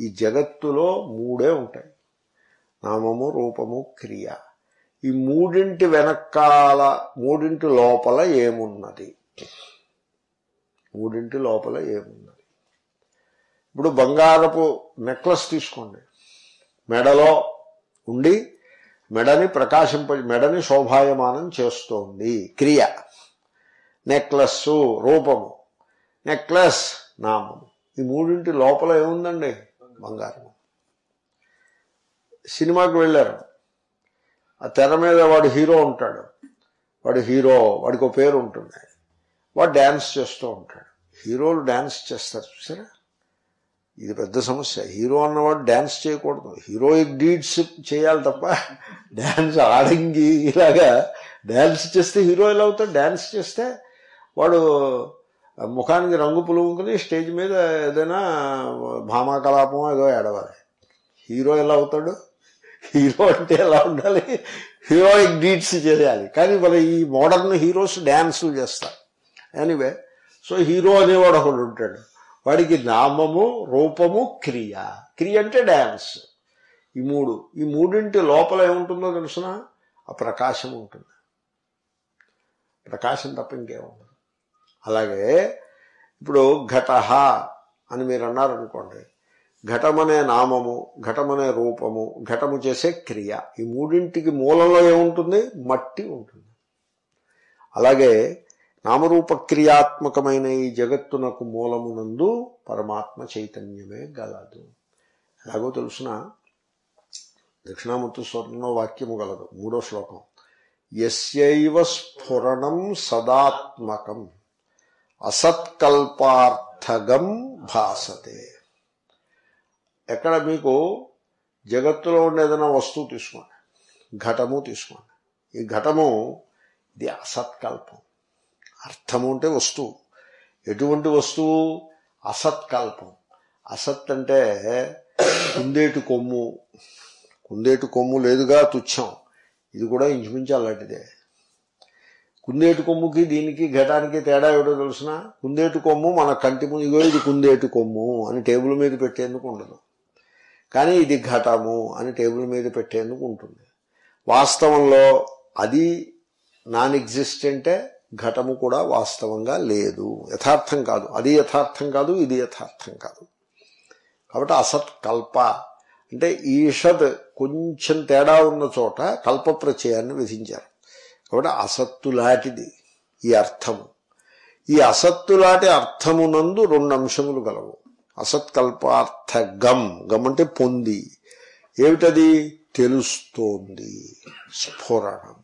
ఈ జగత్తులో మూడే ఉంటాయి. నామము రూపము క్రియ. ఈ మూడింటి వెనకాల మూడింటి లోపల ఏమున్నది? మూడింటి లోపల ఏమున్నది? ఇప్పుడు బంగారపు నెక్లెస్ తీసుకోండి. మెడలో ఉండి మెడని ప్రకాశింప మెడని శోభాయమానం చేస్తోంది. క్రియ. నెక్లెస్ రూపము. నెక్లెస్ నామము ఈ మూడింటి లోపల ఏముందండి? బంగారం సినిమాకి వెళ్ళారు. ఆ తెర మీద వాడు హీరో ఉంటాడు. వాడు హీరో వాడికి ఒక పేరు ఉంటుంది వాడు డ్యాన్స్ చేస్తూ ఉంటాడు. హీరోలు డ్యాన్స్ చేస్తారు చూసారా? ఇది పెద్ద సమస్య. హీరో అన్నవాడు డ్యాన్స్ చేయకూడదు. హీరోయిక్ డీడ్స్ చేయాలి తప్ప డ్యాన్స్ ఆడంగి ఇలాగా డ్యాన్స్ చేస్తే హీరో ఎలా అవుతాడు? డ్యాన్స్ చేస్తే వాడు ముఖానికి రంగు పులుముకుని స్టేజ్ మీద ఏదైనా భామాకలాపం ఏదో ఏడవాలి. హీరో ఎలా అవుతాడు? హీరో అంటే ఎలా ఉండాలి? హీరోయిక్ డీడ్స్ చేయాలి. కానీ మరి ఈ మోడర్న్ హీరోస్ డ్యాన్సులు చేస్తారు. ఎనీవే సో హీరో అనేవాడు ఒకడు ఉంటాడు. వాడికి నామము రూపము క్రియ. క్రియ అంటే డ్యాన్స్ ఈ మూడు ఈ మూడింటి లోపల ఏముంటుందో తెలుసిన? ఆ ప్రకాశం ఉంటుంది. ప్రకాశం తప్ప ఇంకేముండదు అలాగే ఇప్పుడు ఘట అని మీరు అన్నారనుకోండి ఘటమనే నామము ఘటమనే రూపము ఘటము చేసే క్రియ. ఈ మూడింటికి మూలంలో ఏముంటుంది? మట్టి ఉంటుంది. అలాగే నామరూపక్రియాత్మకమైన ఈ జగత్తునకు మూలమునందు పరమాత్మ చైతన్యమే గలదు. ఎలాగో తెలుసిన దక్షిణామూర్తి స్వర్ణంలో వాక్యము గలదు మూడో శ్లోకం. ఎస్యైవ స్ఫురణం సదాత్మకం అసత్కల్పార్థగం భాసతే. ఎక్కడ మీకు జగత్తులో ఉండే ఏదైనా వస్తువు తీసుకోండి ఘటము తీసుకోండి. ఈ ఘటము ఇది అసత్కల్పం. అర్థము అంటే వస్తువు. ఎటువంటి వస్తువు? అసత్కల్పం. అసత్ అంటే కుందేటి కొమ్ము. కుందేటి కొమ్ము లేదుగా తుచ్చం. ఇది కూడా ఇంచుమించు అలాంటిదే. కుందేటి కొమ్ముకి దీనికి ఘటానికి తేడా ఏమిటో తెలిసిన? కుందేటి కొమ్ము మన కంటి ముందు ఇగో ఇది కుందేటి కొమ్ము అని టేబుల్ మీద పెట్టేందుకు ఉండదు. కానీ ఇది ఘటము అని టేబుల్ మీద పెట్టేందుకు ఉంటుంది. వాస్తవంలో అది నాన్ ఎగ్జిస్టెంటే ఘటము కూడా వాస్తవంగా లేదు. యథార్థం కాదు. అది యథార్థం కాదు ఇది యథార్థం కాదు. కాబట్టి అసత్ కల్ప. అంటే ఈషద్ కొంచెం తేడా ఉన్న చోట కల్ప ప్రచయాన్ని విధించారు. కాబట్టి అసత్తులాంటిది ఈ అర్థము. ఈ అసత్తులాంటి అర్థమునందు రెండు అంశములు గలవు. అసత్కల్పార్థ గమ్ గమ్ అంటే పొంది. ఏమిటది? తెలుస్తోంది. స్ఫురణం.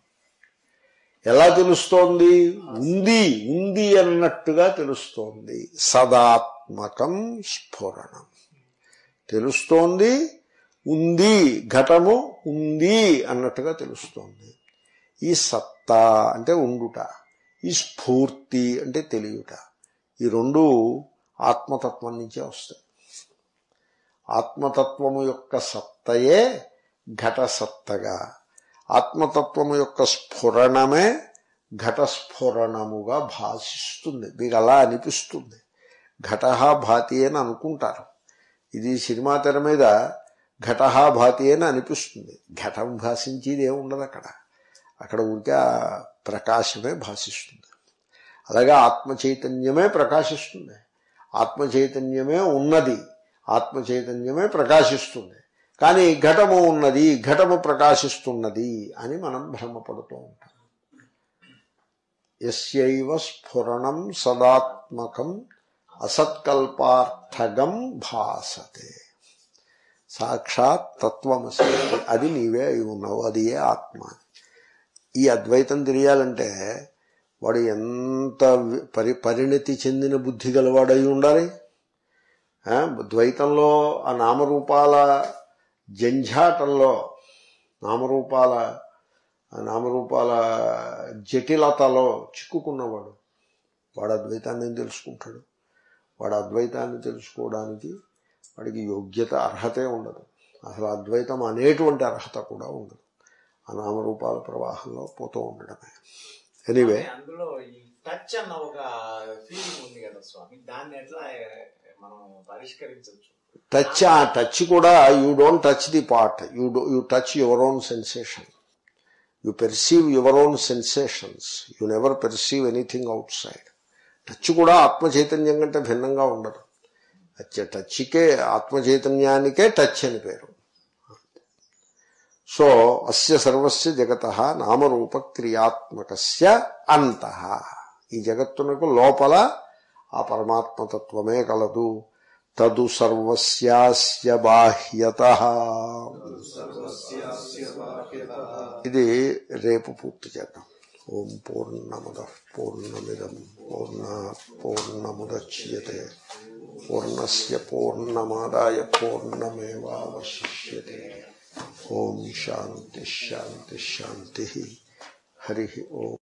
ఎలా తెలుస్తోంది? ఉంది ఉంది అన్నట్టుగా తెలుస్తోంది. సదాత్మకం స్ఫురణం. తెలుస్తోంది ఉంది ఘటము ఉంది అన్నట్టుగా తెలుస్తోంది. ఈ సత్తా అంటే ఉండుట ఈ స్ఫూర్తి అంటే తెలియట. ఈ రెండు ఆత్మతత్వం నుంచే వస్తాయి. ఆత్మతత్వము యొక్క సత్తయే ఘట సత్తగా ఆత్మతత్వము యొక్క స్ఫురణమే ఘటస్ఫురణముగా భాషిస్తుంది. మీకు అలా అనిపిస్తుంది. ఘటహాభాతి భాతి అని అనుకుంటారు. ఇది సినిమా తెర మీద ఘట భాతి అని అనిపిస్తుంది. ఘటం భాషించేది ఏముండదు అక్కడ. అక్కడ ఊరికే ప్రకాశమే భాషిస్తుంది. అలాగే ఆత్మ చైతన్యమే ప్రకాశిస్తుంది. ఆత్మ చైతన్యమే ఉన్నది. ఆత్మ చైతన్యమే ప్రకాశిస్తుంది. కానీ ఘటము ఉన్నది ఘటము ప్రకాశిస్తున్నది అని మనం భ్రమపడుతూ ఉంటాం. ఎస్యవ స్ఫురణం సదాత్మకం అసత్కల్పార్థగం భాసతే. సాక్షాత్ తత్వమసి అది నీవే అయి ఉన్నావు అది ఏ ఆత్మ? ఈ అద్వైతం తెలియాలంటే వాడు ఎంత పరి పరిణతి చెందిన బుద్ధి గలవాడై ఉండాలి? ద్వైతంలో ఆ నామరూపాల జంఝాటంలో నామరూపాల నామరూపాల జటిలతలో చిక్కుకున్నవాడు. వాడు అద్వైతాన్ని తెలుసుకుంటాడు. వాడు అద్వైతాన్ని తెలుసుకోవడానికి వాడికి యోగ్యత అర్హతే ఉండదు. అసలు అద్వైతం అనేటువంటి అర్హత కూడా ఉండదు. ఆ నామరూపాల ప్రవాహంలో పోతూ ఉండడమే. ఎనీవే అందులో ఈ టచ్ అన్న ఒక ఫీలింగ్ ఉంది కదా స్వామి. దాన్ని ఎట్లా మనం పరిష్కరించవచ్చు? టచ్ ఆ టచ్ కూడా you don't touch the part. You you touch your own sensation. You perceive your own sensations. You never perceive anything outside. Touch కూడా ఆత్మ చైతన్యం కంటే భిన్నంగా ఉండదు. టచ్కే ఆత్మ చైతన్యానికే టచ్ అని పేరు. సో అస్య సర్వస్య జగత నామరూప క్రియాత్మకస్య అంత. ఈ జగత్తునకు లోపల ఆ పరమాత్మతత్వమే కలదు. తదు సర్వస్యాస్య బాహ్యత ఇది రేపు పూర్తి చేద్దాం ఓం పూర్ణముద పూర్ణమిదం పూర్ణ పూర్ణముద్యతే పూర్ణస్య పూర్ణమాదాయ పూర్ణమేవాశిష్యతే ఓం శాంతి శాంతి శాంతి హరి ఓం